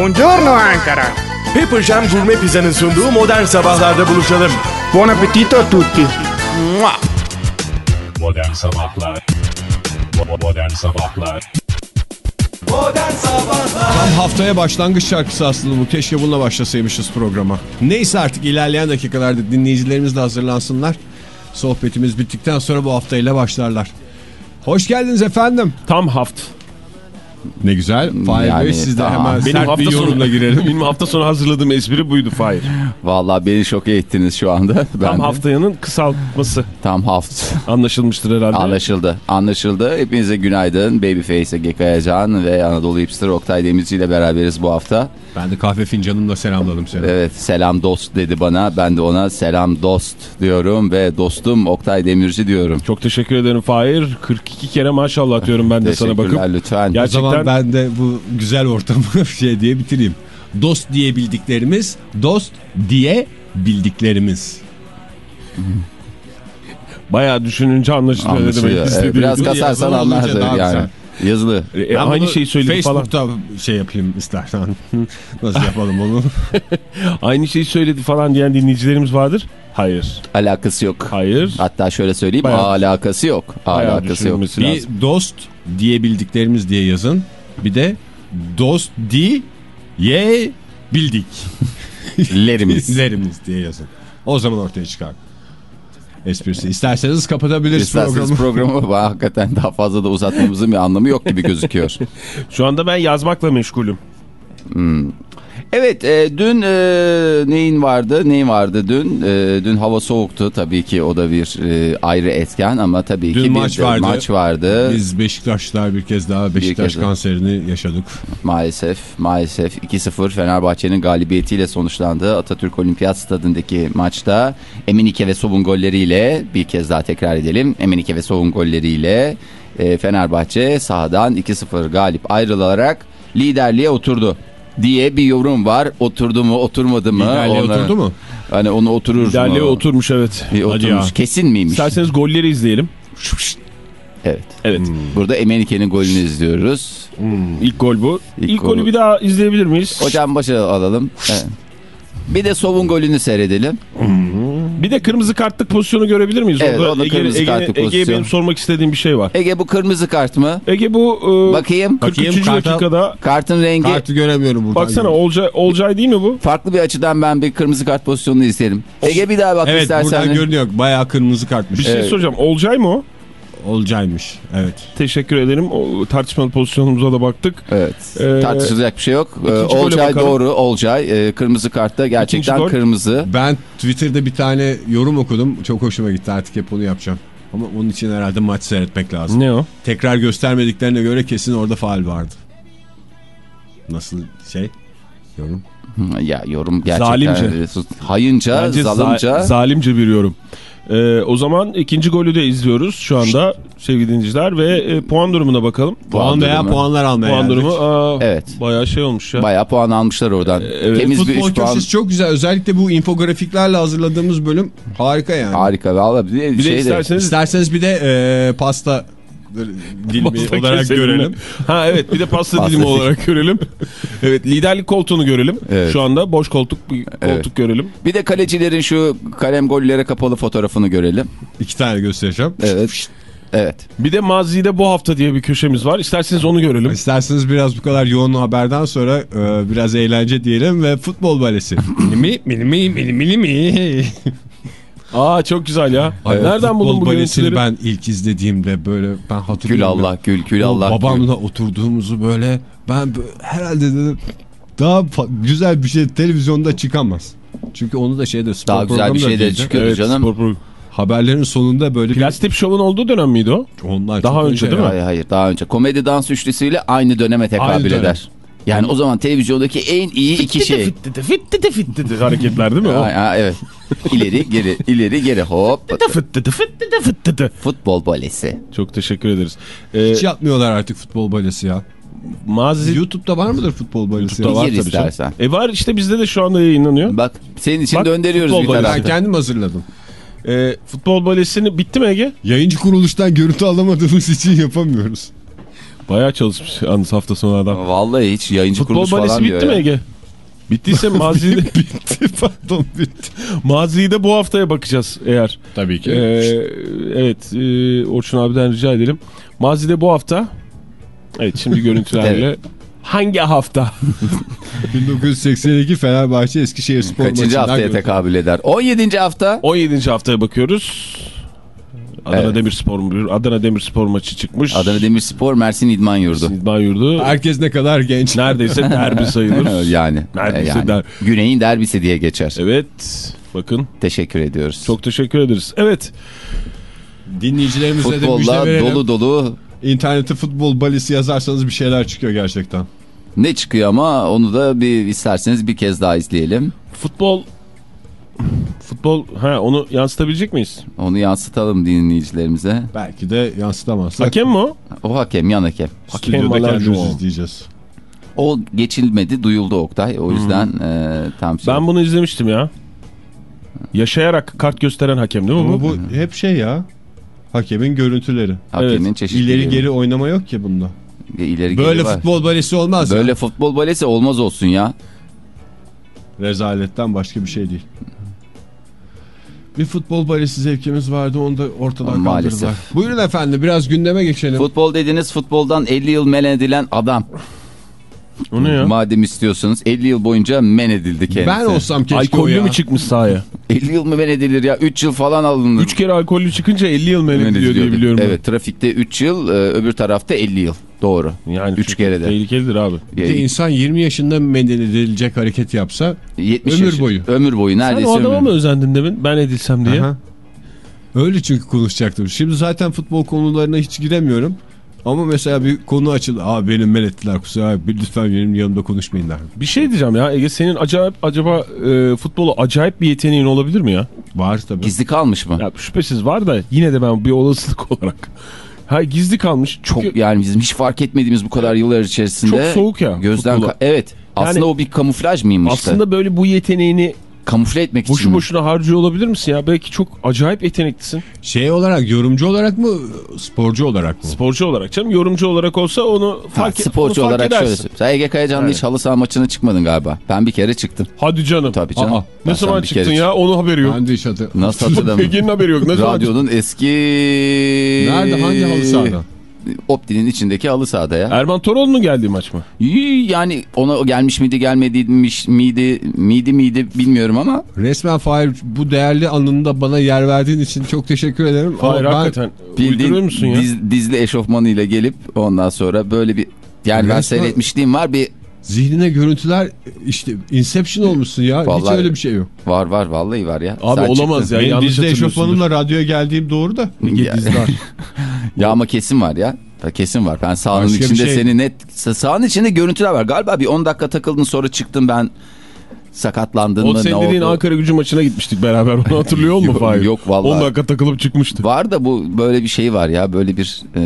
Buongiorno Ankara. Pepper Jam Gourmet Pizza'nın sunduğu modern sabahlarda buluşalım. Buon appetito a tutti. Mua! Modern Sabahlar Bo- Modern Sabahlar Tam haftaya başlangıç şarkısı aslında bu. Keşke bununla başlasaymışız programa. Neyse artık ilerleyen dakikalarda dinleyicilerimiz de hazırlansınlar. Sohbetimiz bittikten sonra bu haftayla başlarlar. Hoş geldiniz efendim. Tam haft. Ne güzel. Fahir Yani Bey siz de hemen Benim sert hafta bir yorumla sonu girelim. Benim hafta sonu hazırladığım espri buydu Fahir. Vallahi beni şok ettiniz şu anda. Ben Tam de. haftayanın kısaltması Tam haft. anlaşılmıştır herhalde. Anlaşıldı. Anlaşıldı. Hepinize günaydın. Babyface Ege Kayacan ve Anadolu Hipster Oktay Demirci ile beraberiz bu hafta. Ben de kahve fincanımla selamladım seni. Evet selam dost dedi bana. Ben de ona selam dost diyorum ve dostum Oktay Demirci diyorum. Çok teşekkür ederim Fahir. 42 kere maşallah diyorum ben de sana bakıp. Teşekkürler lütfen. O zaman ben de bu güzel ortamı şey diye bitireyim. Dost diye bildiklerimiz, dost diye bildiklerimiz. Bayağı düşününce anlaşılıyor Anlaşılıyor. demek istediğim. biraz kasarsan daha yani. Yazılı. E, Ben aynı şeyi söyledi falan. Facebook'ta şey yapayım istersen. Nasıl yapalım onu? Aynı şeyi söyledi falan diyen dinleyicilerimiz vardır. Hayır. Alakası yok. Hayır. Hatta şöyle söyleyeyim Bayağı- alakası yok. Alakası yok. lazım. bir dost diye bildiklerimiz diye yazın. Bir de dost di ye bildik. Lerimiz. Lerimiz diye yazın. O zaman ortaya çıkar. Esprisi. İsterseniz kapatabiliriz İsterseniz programı. programı hakikaten daha fazla da uzatmamızın bir anlamı yok gibi gözüküyor. Şu anda ben yazmakla meşgulüm. Evet e, dün e, neyin vardı? Neyin vardı dün? E, dün hava soğuktu. Tabii ki o da bir e, ayrı etken ama tabii Dün ki maç bir vardı. maç vardı. Biz Beşiktaşlar bir kez daha Beşiktaş kez daha. kanserini yaşadık. maalesef maalesef 2-0 Fenerbahçe'nin galibiyetiyle sonuçlandı. Atatürk Olimpiyat Stadındaki maçta Emenike ve Sobun golleriyle bir kez daha tekrar edelim. Emenike ve Sobun golleriyle e, Fenerbahçe sahadan 2-0 galip ayrılarak liderliğe oturdu diye bir yorum var oturdu mu oturmadı mı Liderliğe Onları- oturdu mu? Hani onu oturur Liderliğe mu? oturmuş evet. Bir oturmuş. ya. Kesin miymiş? İsterseniz golleri izleyelim. Evet. Evet. Burada Emenike'nin golünü izliyoruz. İlk gol bu. İlk İlk, golü. golü bir daha izleyebilir miyiz? Hocam başa alalım. Evet. Bir de Sov'un golünü seyredelim. Bir de kırmızı kartlık pozisyonu görebilir miyiz? Evet, Orada o da Ege- kırmızı Ege- kartlık Ege'ye pozisyon. benim sormak istediğim bir şey var. Ege bu kırmızı kart mı? Ege bu e, Bakayım. 43. Bakayım, karta- dakikada Kartın rengi Kartı göremiyorum buradan. baksana Olcay, Olcay değil mi bu? farklı bir açıdan ben bir kırmızı kart pozisyonunu izleyelim. Ege bir daha bak Evet istersen. buradan görünüyor. Bayağı kırmızı kartmış. Bir şey Evet. soracağım. Olcay mı o? Olcaymış. Evet. Teşekkür ederim. O tartışmalı pozisyonumuza da baktık. Evet. Ee, Tartışılacak bir şey yok. Ee, Olcay doğru. Olcay. Ee, kırmızı kartta gerçekten kırmızı. Ben Twitter'da bir tane yorum okudum. Çok hoşuma gitti. Artık hep onu yapacağım. Ama onun için herhalde maç seyretmek lazım. Ne o? Tekrar göstermediklerine göre kesin orada faal vardı. Nasıl şey? Yorum. Ya yorum gerçekten. Zalimce. Hayınca, Bence za- zalımca. zalimce bir yorum. Ee, o zaman ikinci golü de izliyoruz şu anda sevgili dinleyiciler ve e, puan durumuna bakalım. Puan veya durumu. puanlar almaya Puan geldik. durumu aa, Evet. bayağı şey olmuş ya. Bayağı puan almışlar oradan. evet. Temiz bir Futbol 3 puan. köşesi çok güzel. Özellikle bu infografiklerle hazırladığımız bölüm harika yani. Harika. Valla bir de, Bir şey de- isterseniz İsterseniz bir de e, pasta dilimi Pasta olarak keselim mi? görelim. Ha evet bir de pasta Pasta dilimi olarak görelim. Evet liderlik koltuğunu görelim. Evet. Şu anda boş koltuk koltuk Evet. görelim. Bir de kalecilerin şu kalem gollere kapalı fotoğrafını görelim. İki tane göstereceğim. Evet. Evet. Bir de mazide bu hafta diye bir köşemiz var. İsterseniz onu görelim. İsterseniz biraz bu kadar yoğun haberden sonra e, biraz eğlence diyelim ve futbol balesi. Milimi milimi milimi milimi. Aa çok güzel ya. Nereden buldun bu görüntüleri? ben ilk izlediğimde böyle ben Gül hatırlıyorum. Allah, gül gül Allah. gül. Babamla oturduğumuzu böyle ben böyle, herhalde dedim daha güzel bir şey televizyonda çıkamaz. Çünkü onu da şeyde spor Daha güzel bir şey de çıkıyordu Evet, canım. spor programı. Haberlerin sonunda böyle bir Plastik şovun olduğu dönem miydi o? onlar Daha önce değil mi? Hayır hayır daha önce. Komedi dans üçlüsüyle aynı döneme tekabül Aynı dönem. eder. Yani o zaman televizyondaki en iyi iki şey. Hareketler değil mi o? Ha, ha, evet. İleri geri ileri geri hop. Fittidi fittidi fittidi. Futbol balesi. Çok teşekkür ederiz. Ee, hiç yapmıyorlar artık futbol balesi ya. mazi YouTube'da var mıdır futbol balesi? YouTube'da ya? var Gir tabii canım. istersen. E var işte bizde de şu anda yayınlanıyor. Bak senin için Bak, döndürüyoruz bir balesi. Ben kendim hazırladım. Ee, futbol balesini bitti mi Ege? Yayıncı kuruluştan görüntü alamadığımız için yapamıyoruz. Bayağı çalışmış yalnız hafta sonu adam. Vallahi hiç yayıncı Futbol kuruluş falan diyor bitti mi. Ege? Bittiyse mazide, bitti pardon bitti. maziyi de bu haftaya bakacağız eğer. Tabii ki. Ee, evet e, Orçun abiden rica edelim. Mazide bu hafta. Evet şimdi görüntülerle. Hangi hafta? 1982 Fenerbahçe Eskişehir Spor Kaçıncı maçından haftaya görüntü. tekabül eder? 17. hafta. 17. haftaya bakıyoruz. Adana Evet. Demirspor Adana Demirspor maçı çıkmış. Adana Demirspor Mersin İdman Yurdu. İdman Yurdu. Herkes ne kadar genç. Neredeyse derbi sayılır. yani. Neredeyse yani. der- Güney'in derbisi diye geçer. Evet. Bakın Teşekkür ediyoruz. çok teşekkür ederiz. Evet. Dinleyicilerimize de müjde Futbolla verelim. dolu dolu İnternette futbol balisi yazarsanız bir şeyler çıkıyor gerçekten. ne çıkıyor ama onu da bir isterseniz bir kez daha izleyelim. Futbol futbol ha onu yansıtabilecek miyiz? Onu yansıtalım dinleyicilerimize. Belki de yansıtamazsak. Hakem mi o? O hakem yan hakem. Hakem Malajo. izleyeceğiz. O geçilmedi duyuldu Oktay. O yüzden e, tam şey. Ben bunu izlemiştim ya. Yaşayarak kart gösteren hakem değil mi Ama bu? bu hep şey ya. Hakemin görüntüleri. hakemin Evet, çeşitliliği. İleri geri oynama yok ki bunda. İleri Böyle geri var. futbol balesi olmaz Böyle ya. futbol balesi olmaz olsun ya. Rezaletten başka bir şey değil. Bir futbol balesi zevkimiz vardı onu da ortadan Maalesef. kaldırdılar. Buyurun efendim biraz gündeme geçelim. Futbol dediniz futboldan 50 yıl men edilen adam. O ne ya? Madem istiyorsanız 50 yıl boyunca men edildi kendisi. ben olsam keşke o Alkollü ya. mü çıkmış sahaya? 50 yıl mı men edilir ya? 3 yıl falan alınır. 3 kere alkollü çıkınca 50 yıl men Men ediliyor diye biliyorum. ben. Evet trafikte 3 yıl e, öbür tarafta 50 yıl. Doğru. Yani Üç çok kere de. Tehlikelidir abi. Bir de insan 20 yaşında menden edilecek hareket yapsa 70 ömür yaş- boyu. Ömür boyu Sen neredeyse o adama ömür. mı özendin demin? Ben edilsem diye. Aha. Öyle çünkü konuşacaktım. Şimdi zaten futbol konularına hiç giremiyorum. Ama mesela bir konu açıldı. Aa benim men ettiler kusura lütfen benim yanımda konuşmayın der. Bir şey diyeceğim ya Ege senin acayip acaba e, futbolu acayip bir yeteneğin olabilir mi ya? Var tabii. Gizli kalmış mı? Ya şüphesiz var da yine de ben bir olasılık olarak. Ha gizli kalmış. Çünkü Çok yani bizim hiç fark etmediğimiz bu kadar yıllar içerisinde. Çok soğuk ya Gözden evet. Aslında o bir kamuflaj mıymış da? aslında böyle bu yeteneğini Kamufle etmek için. boşu mi? boşuna harcıyor olabilir misin ya? Belki çok acayip yeteneklisin. Şey olarak yorumcu olarak mı sporcu olarak mı? Sporcu olarak canım. Yorumcu olarak olsa onu Ha, fark, sporcu onu olarak şöyle edersin. söyleyeyim. Sen Ege Kayacan'la hiç halı saha maçına çıkmadın galiba. Ben bir kere çıktım. Hadi canım. Tabii canım. Aa, Ben ne zaman kere çıktın ya? Onun haberi yok. Ben de hiç Nasıl hatırlamıyorum. Ege'nin haberi yok. Ne Radyonun eski... Nerede hangi halı sahada? Opti'nin içindeki halı sahada ya. Erman Toroğlu'nun geldiği maç mı? Yani ona gelmiş miydi gelmediymiş miydi miydi miydi bilmiyorum ama Resmen Fahir bu değerli anında bana yer verdiğin için çok teşekkür ederim. Hayır Ama hakikaten. Uyduruyor musun ya? diz- dizli eşofmanıyla gelip ondan sonra böyle bir yani ben seyretmişliğim var bir zihnine görüntüler işte Inception olmuşsun ya. Hiç Vallahi- öyle bir şey yok. var var vallahi var ya. Abi Sen olamaz çıktın. ya. Benim dizide eşofmanımla radyoya geldiğim doğru da. Ya, ya ama kesin var ya. Kesin var. Ben sahanın Başka içinde şey- seni net sahanın içinde görüntüler var. Galiba bir 10 dakika takıldın sonra çıktın ben sakatlandın O mı ne senin dediğin? Ankara gücü maçına gitmiştik beraber. Onu hatırlıyor musun Yok, Fahir? yok vallahi. 10 dakika takılıp çıkmıştık. Var da bu böyle bir şey var ya böyle bir e,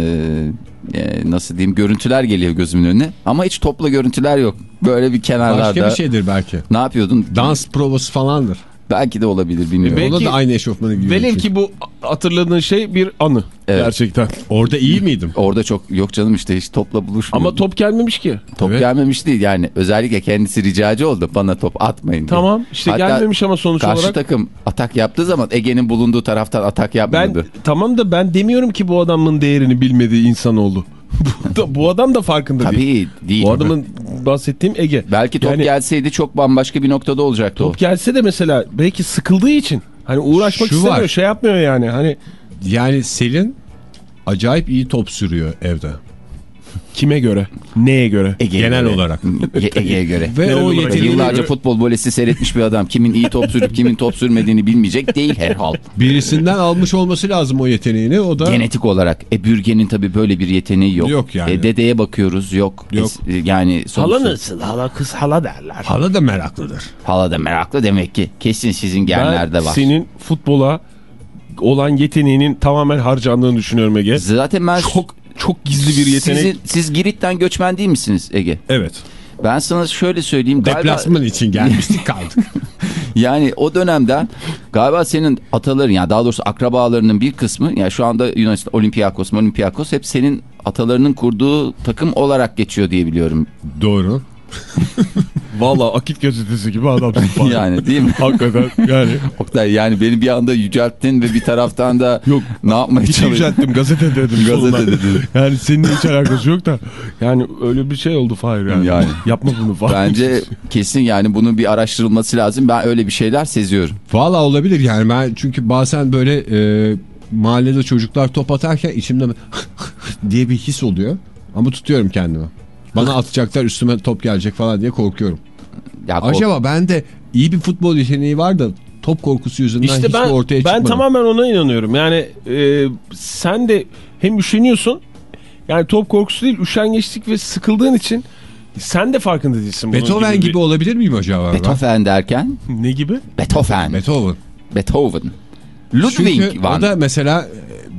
e, nasıl diyeyim görüntüler geliyor gözümün önüne ama hiç topla görüntüler yok. Böyle bir kenarlarda. Başka bir şeydir belki. Ne yapıyordun? Dans provası falandır. Belki de olabilir bilmiyorum. Belki- Ona da aynı eşofmanı giyiyor. Velev ki bu hatırladığın şey bir anı. Evet. Gerçekten. Orada iyi miydim? Orada çok yok canım işte hiç topla buluşmuyor. Ama top gelmemiş ki. top Evet. gelmemiş değil yani özellikle kendisi ricacı oldu bana top atmayın diye. Tamam işte Hatta gelmemiş ama sonuç Karşı olarak. takım atak yaptığı zaman Ege'nin bulunduğu taraftan atak Ben yapmadı. tamam da ben demiyorum ki bu adamın değerini bilmediği insanoğlu. bu, da, bu adam da farkında değil. Tabii değil. Bu adamın bahsettiğim Ege. Belki top Yani gelseydi çok bambaşka bir noktada olacaktı top gelse de mesela belki sıkıldığı için hani uğraşmak Şu istemiyor, var. şey yapmıyor yani. Hani Yani Selin acayip iyi top sürüyor evde. Kime göre, neye göre? Ege'ye genel göre. olarak. Ye- Ege'ye göre. Ve Genel o olarak yeteneğini Yıllarca futbol volesi seyretmiş bir adam kimin iyi top sürüp kimin top sürmediğini bilmeyecek değil herhal. birisinden almış olması lazım o yeteneğini. O da Genetik olarak. E Bürgen'in tabii böyle bir yeteneği yok. Yok yani. E, dedeye bakıyoruz yok. Yok. Es- e, yani sonuçta- nasıl? Hala kız hala derler. hala da meraklıdır. Hala da meraklı demek ki. Kesin sizin genlerde ben var. senin futbola olan yeteneğinin tamamen harcandığını düşünüyorum Ege. Zaten ben Çok çok gizli bir yetenek. Sizin- siz Girit'ten göçmen değil misiniz Ege? Evet. Ben sana şöyle söyleyeyim. Galiba Deplasman için gelmiştik kaldık. Yani o dönemden galiba senin ataların yani daha doğrusu akrabalarının bir kısmı yani şu anda Yunanistan Olympiakos, Olympiakos hep senin atalarının kurduğu takım olarak geçiyor diye biliyorum. Doğru. Valla Akit gazetesi gibi adamsın. falan. Yani değil mi? Hakikaten yani. Oktay yani beni bir anda yücelttin ve bir taraftan da Yok. ne yapmaya çalıştın? yücelttim gazete dedim. Gazete dedim. Yani seninle hiç alakası yok da. Yani öyle bir şey oldu Fahir yani. Yani. Yapma bunu falan. Bence kesin yani bunun bir araştırılması lazım. Ben öyle bir şeyler seziyorum. Valla olabilir yani ben çünkü bazen böyle e, mahallede çocuklar top atarken içimde diye bir his oluyor. Ama tutuyorum kendimi. Bana atacaklar üstüme top gelecek falan diye korkuyorum. Ya kork- Acaba bende iyi bir futbol yeteneği var da top korkusu yüzünden İşte hiç ben, ortaya ben çıkmadı? tamamen ona inanıyorum. Yani e, sen de hem üşeniyorsun yani top korkusu değil üşengeçlik ve sıkıldığın için sen de farkında değilsin. bunun Beethoven gibi, bir- olabilir miyim acaba? ben? Beethoven derken Ne gibi? Beethoven. Beethoven. Beethoven. Ludwig Çünkü van. o da mesela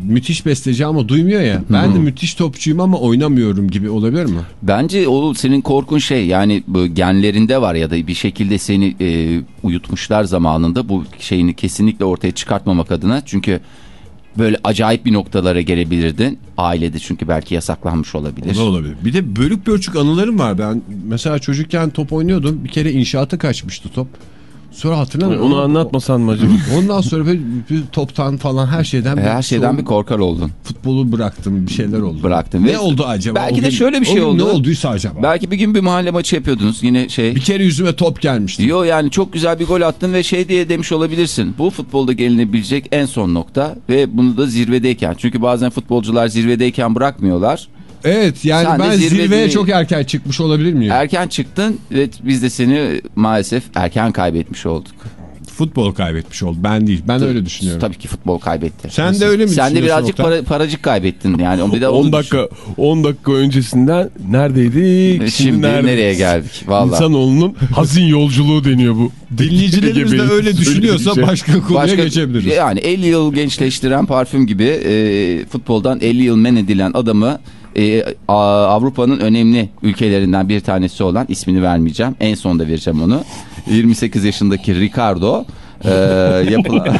müthiş besteci ama duymuyor ya. Ben de müthiş topçuyum ama oynamıyorum gibi olabilir mi? Bence o senin korkun şey yani bu genlerinde var ya da bir şekilde seni e, uyutmuşlar zamanında bu şeyini kesinlikle ortaya çıkartmamak adına. Çünkü böyle acayip bir noktalara gelebilirdin. Ailede çünkü belki yasaklanmış olabilir. O da olabilir. Bir de bölük bölçük anılarım var. Ben mesela çocukken top oynuyordum. Bir kere inşaata kaçmıştı top. Sonra hatırlamıyorum. Onu anlatmasan mı acaba? Ondan sonra böyle bir toptan falan her şeyden E, Her şeyden soğuk- bir korkar oldun. futbolu bıraktım. Bir şeyler oldu. Bıraktın Ne ve- oldu acaba? Belki O de gün- şöyle bir şey gün oldu. Ne olduysa acaba? Belki bir gün bir mahalle maçı yapıyordunuz yine şey. Bir kere yüzüme top gelmişti. Yo yani çok güzel bir gol attın ve şey diye demiş olabilirsin. Bu futbolda gelinebilecek en son nokta ve bunu da zirvedeyken. Çünkü bazen futbolcular zirvedeyken bırakmıyorlar. Evet yani Sen ben zirvede- zirveye çok erken çıkmış olabilir miyim? Erken çıktın ve biz de seni maalesef erken kaybetmiş olduk. Futbol kaybetmiş oldu. Ben değil. Ben öyle düşünüyorum. Tabii ki futbol kaybetti. Sen de öyle mi Sen de birazcık para, paracık kaybettin yani. Bir de 10 onu dakika 10 dakika öncesinden neredeydik? düşün. Şimdi neredeyiz? nereye geldik? Vallahi. İnsanoğlunun hazin yolculuğu deniyor bu. Dinleyicilerimiz de öyle düşünüyorsa şey. başka konuya geçebiliriz. Yani 50 yıl gençleştiren parfüm gibi e, futboldan 50 yıl men edilen adamı e, Avrupa'nın önemli ülkelerinden bir tanesi olan ismini vermeyeceğim. En sonda vereceğim onu. 28 yaşındaki Ricardo e, yapılan...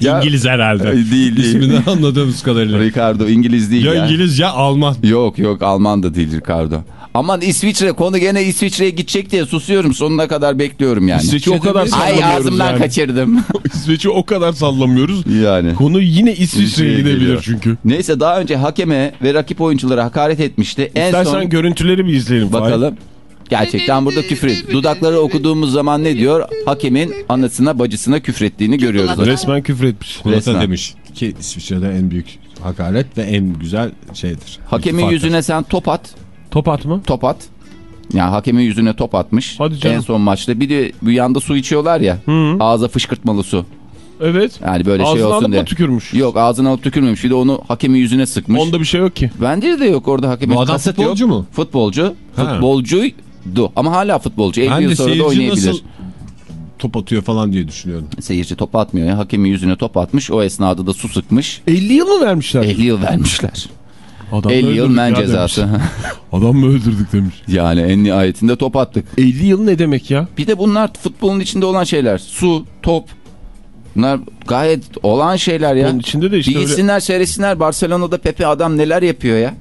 Ya- İngiliz herhalde. Değil değil. İsminden anladığımız kadarıyla. Ricardo İngiliz değil ya. Ya İngiliz ya Alman. Yok yok Alman da değil Ricardo. Aman İsviçre konu gene İsviçre'ye gidecek diye susuyorum sonuna kadar bekliyorum yani. İsveç'i o kadar Ay sallamıyoruz ağzımdan yani. kaçırdım. İsveç'i o kadar sallamıyoruz. yani. Konu yine İsviçre'ye gidebilir geliyor. çünkü. Neyse daha önce hakeme ve rakip oyunculara hakaret etmişti. En İstersen son görüntüleri bir izleyelim. Fahir. bakalım. Gerçekten burada küfür. Dudakları okuduğumuz zaman ne diyor? Hakemin anasına bacısına küfrettiğini görüyoruz. Resmen küfür etmiş. Kulata Resmen. demiş ki İsviçre'de en büyük hakaret ve en güzel şeydir. Hakemin yüzüne sen top at. Top atma. Top at. Yani hakemin yüzüne top atmış. Hadi canım. En son maçta. Bir de bu yanda su içiyorlar ya. Ağza fışkırtmalı su. Evet. Yani böyle şey Ağzına olsun alıp diye. mı tükürmüş? Yok ağzına alıp tükürmemiş. Bir de onu hakemin yüzüne sıkmış. Onda bir şey yok ki. Bence de yok orada hakemin. Bu adam kasıt futbolcu yok. mu? Futbolcu. Ha. Futbolcuydu. Ama hala futbolcu. 50 Ben yıl sonra da oynayabilir. nasıl top atıyor falan diye düşünüyordum. Seyirci top atmıyor ya. Hakemin yüzüne top atmış. O esnada da su sıkmış. 50 yıl mı vermişler? 50 yıl vermişler. Adam 50 yıl men cezası. Adam mı öldürdük demiş. yani en nihayetinde top attık. 50 yıl ne demek ya? Bir de bunlar futbolun içinde olan şeyler. Su, top. Bunlar gayet olan şeyler ya. Onun içinde de işte bir öyle. gitsinler seyretsinler Barcelona'da Pepe adam neler yapıyor ya.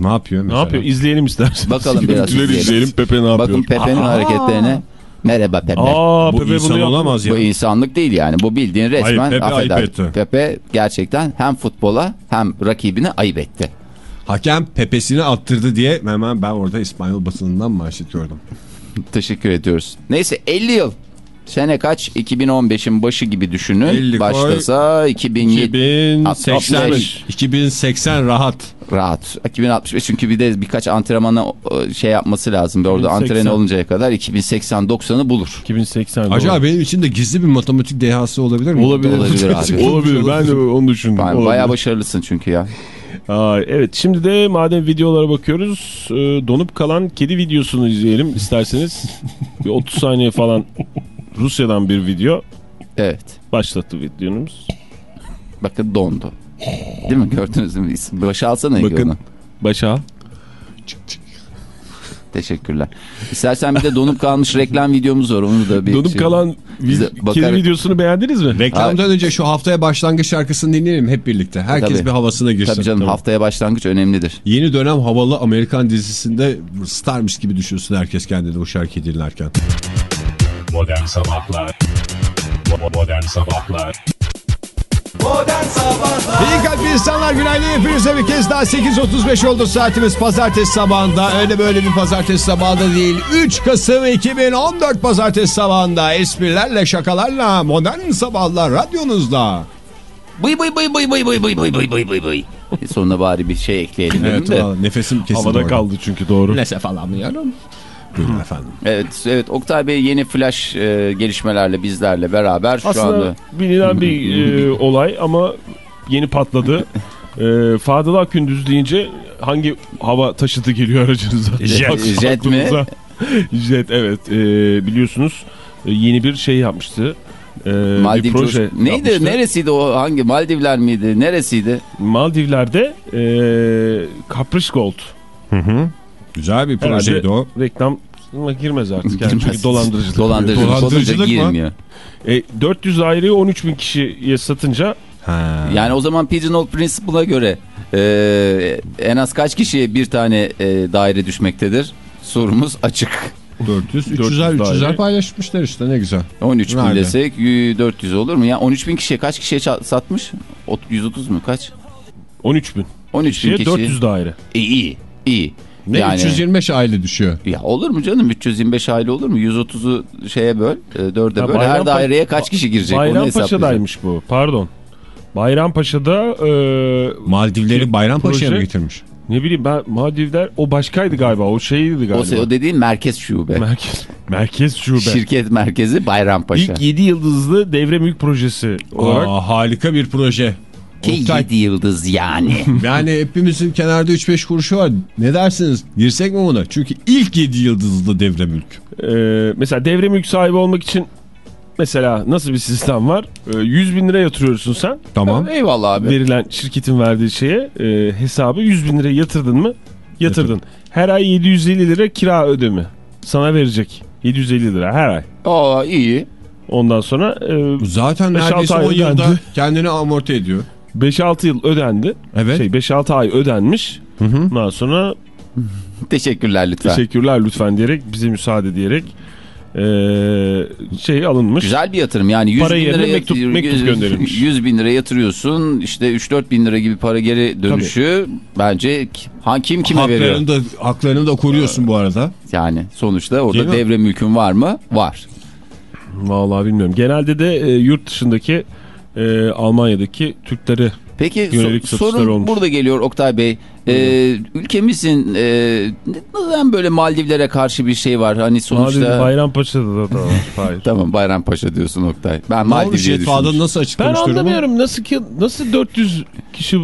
Ne yapıyor Ne mesela? yapıyor? İzleyelim istersen. Bakalım biraz izleyelim. izleyelim. Pepe ne yapıyor? Bakın Pepe'nin hareketlerine. Merhaba Pepe. Aa Bu Pepe insan olamaz ya. Bu insanlık değil yani. Bu bildiğin resmen Hayır, Pepe ayıp affeder. etti. Pepe gerçekten hem futbola hem rakibine ayıp etti. Hakem pepesini attırdı diye hemen ben orada İspanyol basınından manşet gördüm. Teşekkür ediyoruz. Neyse 50 yıl. Sene kaç? 2015'in başı gibi düşünün. 50 koy. Başlasa 2007 2080, 65. 2080 rahat. rahat. 2065 çünkü bir de birkaç antrenmana şey yapması lazım. Orada 2080. antren oluncaya kadar 2080-90'ı bulur. 2080. Acaba benim için de gizli bir matematik dehası olabilir mi? Olabilir. Olabilir abi. Olabilir. Ben de onu düşündüm. Yani Olabilir. bayağı başarılısın çünkü ya. Aa, evet şimdi de madem videolara bakıyoruz e, donup kalan kedi videosunu izleyelim isterseniz. bir 30 saniye falan Rusya'dan bir video Evet. başlattı videomuz. Bakın dondu. Değil mi? Gördünüz mü? İsim- Başa alsana Bakın. onu. Başa al. Teşekkürler. İstersen bir de donup kalmış reklam videomuz var. Onu da bir Donup şey- kalan Bize kedi videosunu beğendiniz mi? Reklamdan önce şu haftaya başlangıç şarkısını dinleyelim hep birlikte. Herkes Tabii. bir havasına girsin. Tabii canım Tamam. haftaya başlangıç önemlidir. Yeni dönem havalı Amerikan dizisinde starmış gibi düşünsün herkes kendini bu şarkıyı dinlerken. Modern Sabahlar Bo- Modern Sabahlar İyi kalpli insanlar günaydın hepinize bir kez daha 8.35 oldu saatimiz pazartesi sabahında öyle böyle bir pazartesi sabahında değil 3 Kasım 2014 pazartesi sabahında esprilerle şakalarla modern sabahlar radyonuzda. Bıy bıy bıy bıy bıy bıy bıy bıy bıy bıy bıy bıy. Sonuna bari bir şey ekleyelim Evet de. nefesim kesildi Havada orada. kaldı çünkü doğru. Nefes alamıyorum. Buyurun efendim. Evet, evet Oktay Bey yeni flash e, gelişmelerle bizlerle beraber şu Aslında anda bilinen bir e, olay ama yeni patladı. E, Fadıl Akündüz deyince hangi hava taşıtı geliyor aracınıza? Jet- jet mi? jet evet E, biliyorsunuz e, yeni bir şey yapmıştı. E, Maldiv bir proje coş- Neydi? yapmıştı. Neresiydi o? Hangi? Maldivler miydi? Neresiydi? Maldivler'de e, Caprice Gold. Güzel bir projeydi Herhalde o. reklam girmez artık yani Girmez. çünkü dolandırıcılık. Dolandırıcılık, Dolandırıcılık girmiyor. E, 400 daireyi 13 bin kişiye satınca Ha. Yani o zaman Pigeonhole Principle'a göre e, en az kaç kişiye bir tane e, daire düşmektedir? Sorumuz açık. 400, 400 300'er 300'er daire. paylaşmışlar işte ne güzel. 13 bin Nerede? desek y- 400 olur mu? Ya 13 bin kişiye kaç kişiye satmış? Ot- 130 mu kaç? 13 bin 13 bin kişiye kişi. 400 daire. İyi iyi. iyi. Ne Yani- 325 aile düşüyor. Ya olur mu canım 325 aile olur mu? 130'u şeye böl, e, 4'e Ha, böl. Her daireye kaç kişi girecek. Bayrampaşa'daymış bu. Pardon. Bayrampaşa'da e, Maldivleri Bayrampaşa'ya mı getirmiş? ne bileyim ben Maldivler o başkaydı galiba. O şeydi O, galiba. se- o dediğin merkez şube. merkez merkez şube. Şirket merkezi Bayrampaşa. İlk 7 yıldızlı devre mülk projesi olarak Aa, harika bir proje. Ki Oktay, 7 yıldız yani. Yani hepimizin kenarda 3-5 kuruşu var. Ne dersiniz? Girsek mi buna? Çünkü ilk 7 yıldızlı devre mülk. e, mesela devre mülk sahibi olmak için mesela nasıl bir sistem var? E, 100 bin lira yatırıyorsun sen. Tamam. Eyvallah abi. Verilen şirketin verdiği şeye e, hesabı 100 bin lira yatırdın mı? Yatırdın. Her ay 750 lira kira ödemi. Sana verecek. 750 lira her ay. Aa iyi. Ondan sonra e, Zaten neredeyse altı 10 ay yılda kendini amorti ediyor. 5-6 yıl ödendi. Evet. Şey 5-6 ay ödenmiş. Hı hı. Ondan sonra Teşekkürler lütfen. teşekkürler lütfen diyerek bize müsaade diyerek şey alınmış. Güzel bir yatırım yani 100 Para bin lira mektup- mektup 100 gönderilmiş. 100 bin lira yatırıyorsun işte 3-4 bin lira gibi para geri dönüşü bence ki- ha, kim kime veriyor? Haklarını da, haklarını da koruyorsun bu arada. Yani sonuçta Değil orada mi? devre mülkün var mı? Var. Vallahi bilmiyorum. Genelde de e, yurt dışındaki e, Almanya'daki Türkleri Peki Yönelik so- satışlar sorun olmuş. burada geliyor Oktay Bey. Ee, ülkemizin e, neden böyle Maldivlere karşı bir şey var? Hani sonuçta... Maldivli Bayrampaşa'da da, da var. Hayır. Tamam Bayrampaşa diyorsun Oktay. Ben Maldiv diye düşünmüştüm. nasıl Ben açıklamış durumu? anlamıyorum nasıl ki nasıl 400 kişi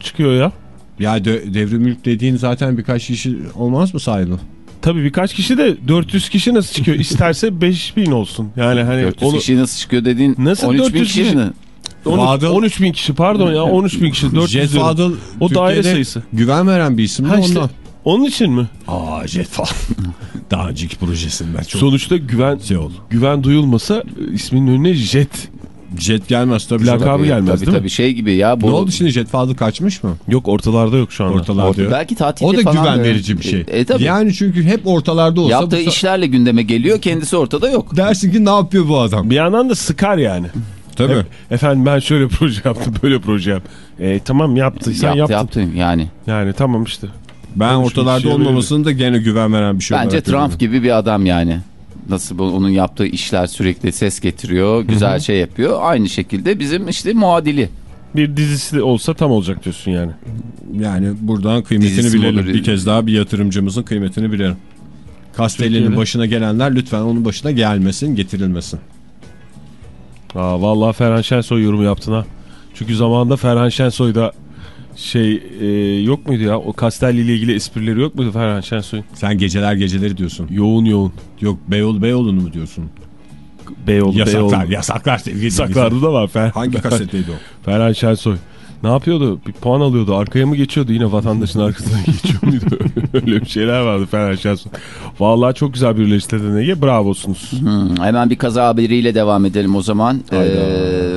çıkıyor ya? Ya dö- devre mülk dediğin zaten birkaç kişi olmaz mı sahibi? Tabii birkaç kişi de 400 kişi nasıl çıkıyor? İsterse 5000 olsun. Yani hani 400 onu, kişi nasıl çıkıyor dediğin Nasıl 13 bin 400 kişi kişi? mi? 13, Fadıl- 13 bin kişi pardon ya 13 bin kişi 400 Jet. Fadıl O daire sayısı. güven veren bir isim de Ha işte, ondan. onun için mi? Aa Jet Fadıl. Daha önceki projesinden çok Sonuçta güven şey oldu. güven duyulmasa isminin önüne jet. Jet gelmez tabii. Lakabı gelmez tabii, değil mi? tabii şey gibi ya. Bu, Ne oldu şimdi Jet Fadıl kaçmış mı? Yok ortalarda yok şu anda. Ortalarda Orta- yok. belki tatilde O da falan güven verici bir şey. E, e, tabii. Yani çünkü hep ortalarda olsa Yaptığı bu- işlerle gündeme geliyor kendisi ortada yok. dersin ki ne yapıyor bu adam? Bir yandan da sıkar yani. Tabii. E- efendim ben şöyle proje yaptım böyle proje yaptım. E, tamam yaptıysan Yaptı yaptın. yaptı yani. Yani tamam işte. Ben Konuşmuş, ortalarda şey olmamasını da gene güven veren bir şey Bence olarak görüyorum. Trump gibi bir adam yani. Nasıl bu, onun yaptığı işler sürekli ses getiriyor, güzel şey yapıyor. Aynı şekilde bizim işte muadili. Bir dizisi olsa tam olacak diyorsun yani. Yani buradan kıymetini Dizisi bilelim. olur? Bir kez daha bir yatırımcımızın kıymetini bilelim. Castelli'nin Türkiye'de. başına gelenler lütfen onun başına gelmesin, getirilmesin. Aa, vallahi Ferhan Şensoy yorumu yaptın ha. Çünkü zamanında Ferhan Şensoy da şey e, yok muydu ya? O Castelli ile ilgili esprileri yok muydu Ferhan Şensoy'un? Sen geceler geceleri diyorsun. Yoğun yoğun. Yok Beyoğlu Beyoğlu'nu mu diyorsun? Beyoğlu Yasaklar, Beyoğlu. yasaklar sevgili. Yasaklarda da var Fer Hangi kasetteydi o? Ferhan Şensoy. Ne yapıyordu? Bir puan alıyordu. Arkaya mı geçiyordu? Yine vatandaşın arkasına geçiyor muydu? Öyle bir şeyler vardı Ferhan Şensoy. Vallahi çok güzel bir birleştirdin Ege. Bravosunuz. Hmm, hemen bir kaza haberiyle devam edelim o zaman. Ee,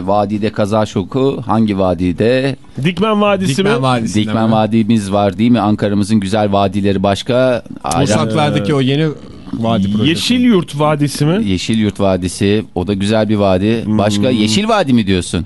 vadide kaza şoku hangi vadide? Dikmen Vadisi Dikmen mi? Vadisi'nden Dikmen mi? Vadimiz var değil mi? Ankara'mızın güzel vadileri başka. Ayran- Osaklardaki o yeni vadi projesi. Yeşil Yurt Vadisi mi? Yeşil Yurt Vadisi. O da güzel bir vadi. Başka Hmm. Yeşil Vadi mi diyorsun?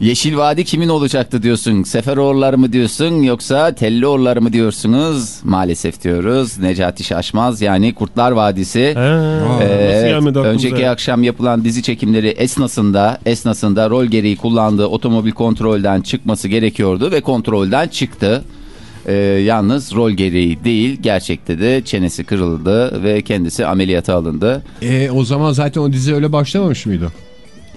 Yeşil Vadi kimin olacaktı diyorsun? Seferoğulları mı diyorsun yoksa Tellioğulları mı diyorsunuz? Maalesef diyoruz. Necati Şaşmaz yani Kurtlar Vadisi. Ee, gelmedi aklımıza önceki ya? akşam yapılan dizi çekimleri esnasında esnasında rol gereği kullandığı otomobil kontrolden çıkması gerekiyordu ve kontrolden çıktı. Ee, yalnız rol gereği değil gerçekte de çenesi kırıldı ve kendisi ameliyata alındı. E, o zaman zaten o dizi öyle başlamamış mıydı?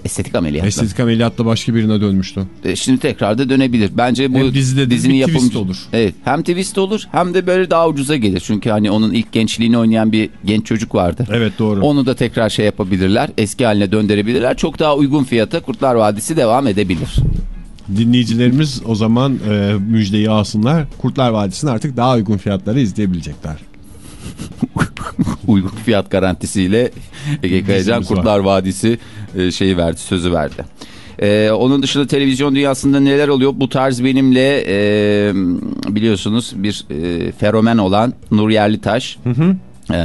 Estetik ameliyatla. Estetik ameliyatla başka birine dönmüştü. E, Şimdi tekrar da dönebilir. Bence bu Hem dizide de dizinin bir twist yapımcı olur. Evet, hem twist olur hem de böyle daha ucuza gelir. Çünkü hani onun ilk gençliğini oynayan bir genç çocuk vardı. Evet doğru. Onu da tekrar şey yapabilirler. Eski haline döndürebilirler. Çok daha uygun fiyata Kurtlar Vadisi devam edebilir. Dinleyicilerimiz o zaman e, müjdeyi alsınlar. Kurtlar Vadisi'ni artık daha uygun fiyatlara izleyebilecekler. Uygun fiyat garantisiyle Ege Kayacan var. Kurtlar Vadisi e, şeyi verdi, sözü verdi. E, onun dışında televizyon dünyasında neler oluyor? Bu tarz benimle e, biliyorsunuz bir e, fenomen olan Nur Yerlitaş. E,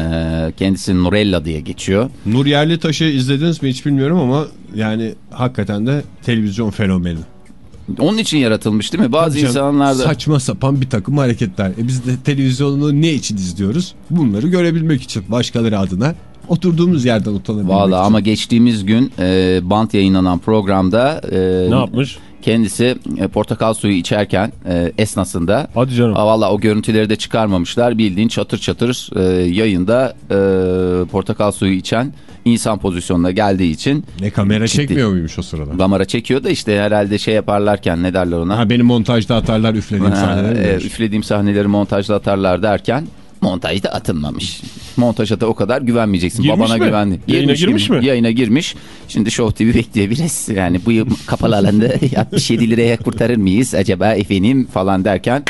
kendisi Nurella diye geçiyor. Nur Yerlitaş'ı izlediniz mi hiç bilmiyorum ama yani hakikaten de televizyon fenomeni. Onun için yaratılmış değil mi? Bazı Tabii canım, insanlarda Saçma sapan bir takım hareketler. E biz de televizyonu ne için izliyoruz? Bunları görebilmek için. Başkaları adına. Oturduğumuz yerden utanabilmek Valla için. ama geçtiğimiz gün e, bant yayınlanan programda e, Ne yapmış? kendisi e, portakal suyu içerken e, esnasında Hadi canım. Valla o görüntüleri de çıkarmamışlar. Bildiğin çatır çatır e, yayında e, portakal suyu içen insan pozisyonuna geldiği için Ne kamera Ciddi. çekmiyor muymuş o sırada? damara çekiyor da işte herhalde şey yaparlarken ne derler ona? Ha, benim montajda atarlar üflediğim sahneleri. e, üflediğim sahneleri montajda atarlar derken montajda atılmamış. Montaja da o kadar güvenmeyeceksin. Girmiş Babana mi? güvendi. Yayına girmiş mi? Yayına girmiş. Şimdi Show TV bekleyebiliriz. Yani bu yıl kapalı alanda 67 liraya kurtarır mıyız acaba efendim falan derken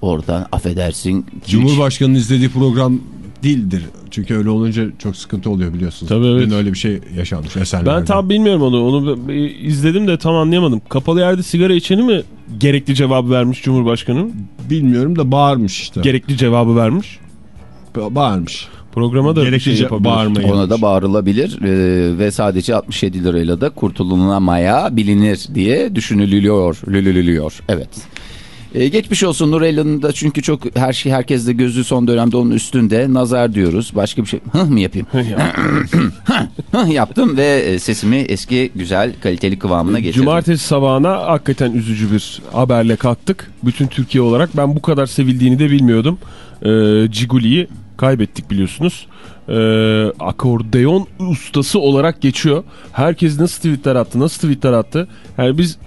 oradan affedersin. Cumhurbaşkanı'nın izlediği program değildir. Çünkü öyle olunca çok sıkıntı oluyor biliyorsunuz. Tabii, evet. Dün öyle bir şey yaşanmış eserlerde. Ben tam bilmiyorum onu. Onu izledim de tam anlayamadım. Kapalı yerde sigara içeni mi gerekli cevabı vermiş Cumhurbaşkanı? bilmiyorum da bağırmış işte. Gerekli cevabı vermiş. Ba- bağırmış. Programa da Gerekli şey bağırmayı. Ona da bağırılabilir ee, ve sadece 67 lirayla da kurtulunamaya bilinir diye düşünülüyor. Lülülülüyor. Evet. Ee, geçmiş olsun Nurella'nın da çünkü çok her şey herkes de gözü son dönemde onun üstünde nazar diyoruz. Başka bir şey hıh mı yapayım? Hıh yaptım ve e, sesimi eski güzel kaliteli kıvamına getirdim. Cumartesi sabahına hakikaten üzücü bir haberle kalktık. Bütün Türkiye olarak ben bu kadar sevildiğini de bilmiyordum. Ee, Ciguli'yi kaybettik biliyorsunuz. Ee, akordeon ustası olarak geçiyor. Herkes nasıl tweetler attı, nasıl tweetler attı. Yani biz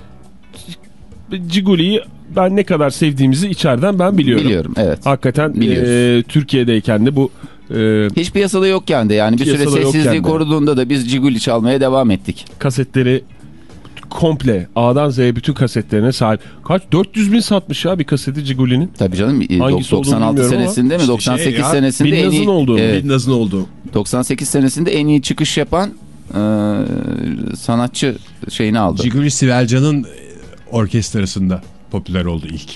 Ciguli'yi ben ne kadar sevdiğimizi içeriden ben biliyorum. Biliyorum evet. Hakikaten Biliyoruz. e, Türkiye'deyken de bu e, Hiç piyasada yokken de yani bir süre sessizliği koruduğunda da biz Ciguli çalmaya devam ettik. kasetleri komple A'dan Z'ye bütün kasetlerine sahip. Kaç? 400 bin satmış ya bir kaseti Ciguli'nin. Tabii canım e, Hangisi olduğunu 96 bilmiyorum ama senesinde mi işte 98 şey ya, senesinde en Binnaz'ın iyi olduğu. Evet, Nasıl oldu? 98 senesinde en iyi çıkış yapan e, sanatçı şeyini aldı. Ciguli Sivelcan'ın e, orkestrasında popüler oldu ilk.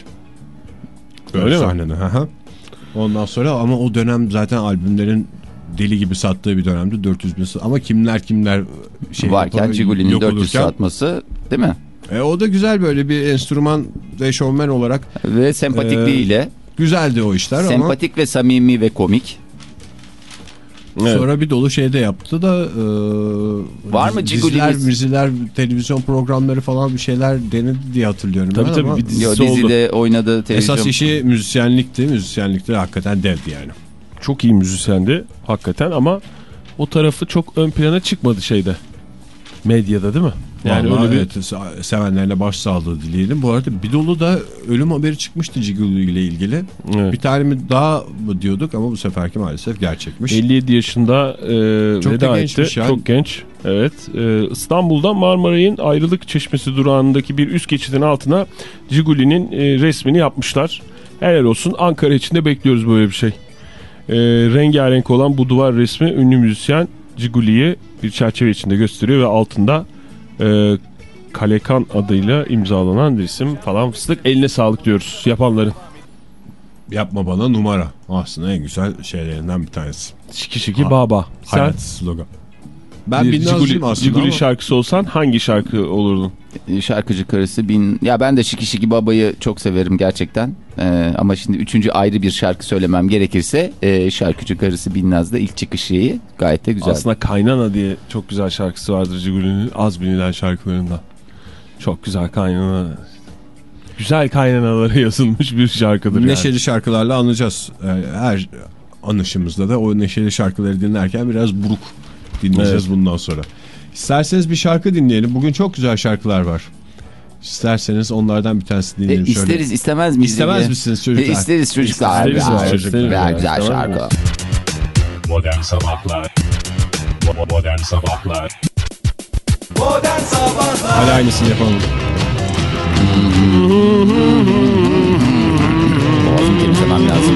Böyle Öyle mi? sahnede. hı. Ondan sonra ama o dönem zaten albümlerin deli gibi sattığı bir dönemdi 400 bin ama kimler kimler şey Varken Ciguli'nin yok 400 olurken- satması değil mi? E, o da güzel böyle bir enstrüman ve şovmen olarak Ve sempatikliğiyle güzeldi o işler sempatik ve samimi ve komik. Evet. sonra bir dolu şey de yaptı da e, Var mı diziler, müziler, televizyon programları falan bir şeyler denedi diye hatırlıyorum Tabii ben tabii ama bir dizi- Yo, Dizisi oldu. dizide oynadığı televizyon. esas işi müzisyenlikti. Müzisyenlikte hakikaten devdi yani. Çok iyi müzisyendi hakikaten ama o tarafı çok ön plana çıkmadı şeyde. Medyada değil mi? Yani Vallahi öyle bir evet, se- sevenlerine başsağlığı dileyelim. Bu arada bir dolu da ölüm haberi çıkmıştı Cigulu ile ilgili. Evet. Bir tane mi daha mı diyorduk ama bu seferki maalesef gerçekmiş. 57 yaşında e, Çok da veda etti. yani. Çok genç. Evet. E, İstanbul'da Marmaray'ın ayrılık çeşmesi durağındaki bir üst geçidin altına Ciguli'nin e, resmini yapmışlar. Helal olsun. Ankara için de bekliyoruz böyle bir şey. E, rengarenk olan bu duvar resmi ünlü müzisyen Ciguli'yi bir çerçeve içinde gösteriyor ve altında e, Kalekan adıyla imzalanan resim falan fıstık. Eline sağlık diyoruz yapanların. Yapma bana numara. Aslında en güzel şeylerinden bir tanesi. Şiki şiki Ha, baba. Sen Hayat slogan. Ben bir Binnazcıyım aslında Ciguli ama şarkısı olsan hangi şarkı olurdun? Şarkıcı karısı bin... Ya ben de Şiki Şiki Baba'yı çok severim gerçekten. Ee, ama şimdi üçüncü ayrı bir şarkı söylemem gerekirse e, şarkıcı karısı Binnaz'da ilk çıkış şeyi gayet de güzel. Aslında Kaynana diye çok güzel şarkısı vardır Ciguli'nin az bilinen şarkılarından. Çok güzel Kaynana. Güzel kaynanalara yazılmış bir şarkıdır yani. neşeli şarkılarla anacağız. Ee, Her anışımızda da o neşeli şarkıları dinlerken biraz buruk dinleyeceğiz bundan sonra. İsterseniz bir şarkı dinleyelim. Bugün çok güzel şarkılar var. İsterseniz onlardan bir tanesini E, dinleyelim. şöyle. isteriz istemez miyiz? İstemez diye. misiniz çocuklar? E, isteriz çocuklar. İsteriz Ya, ya, isteriz ya, ya, güzel istemez mi? şarkı. Modern Sabahlar Bo- Modern Sabahlar Hadi aynısını yapalım. Boğazım temizlemem lazım.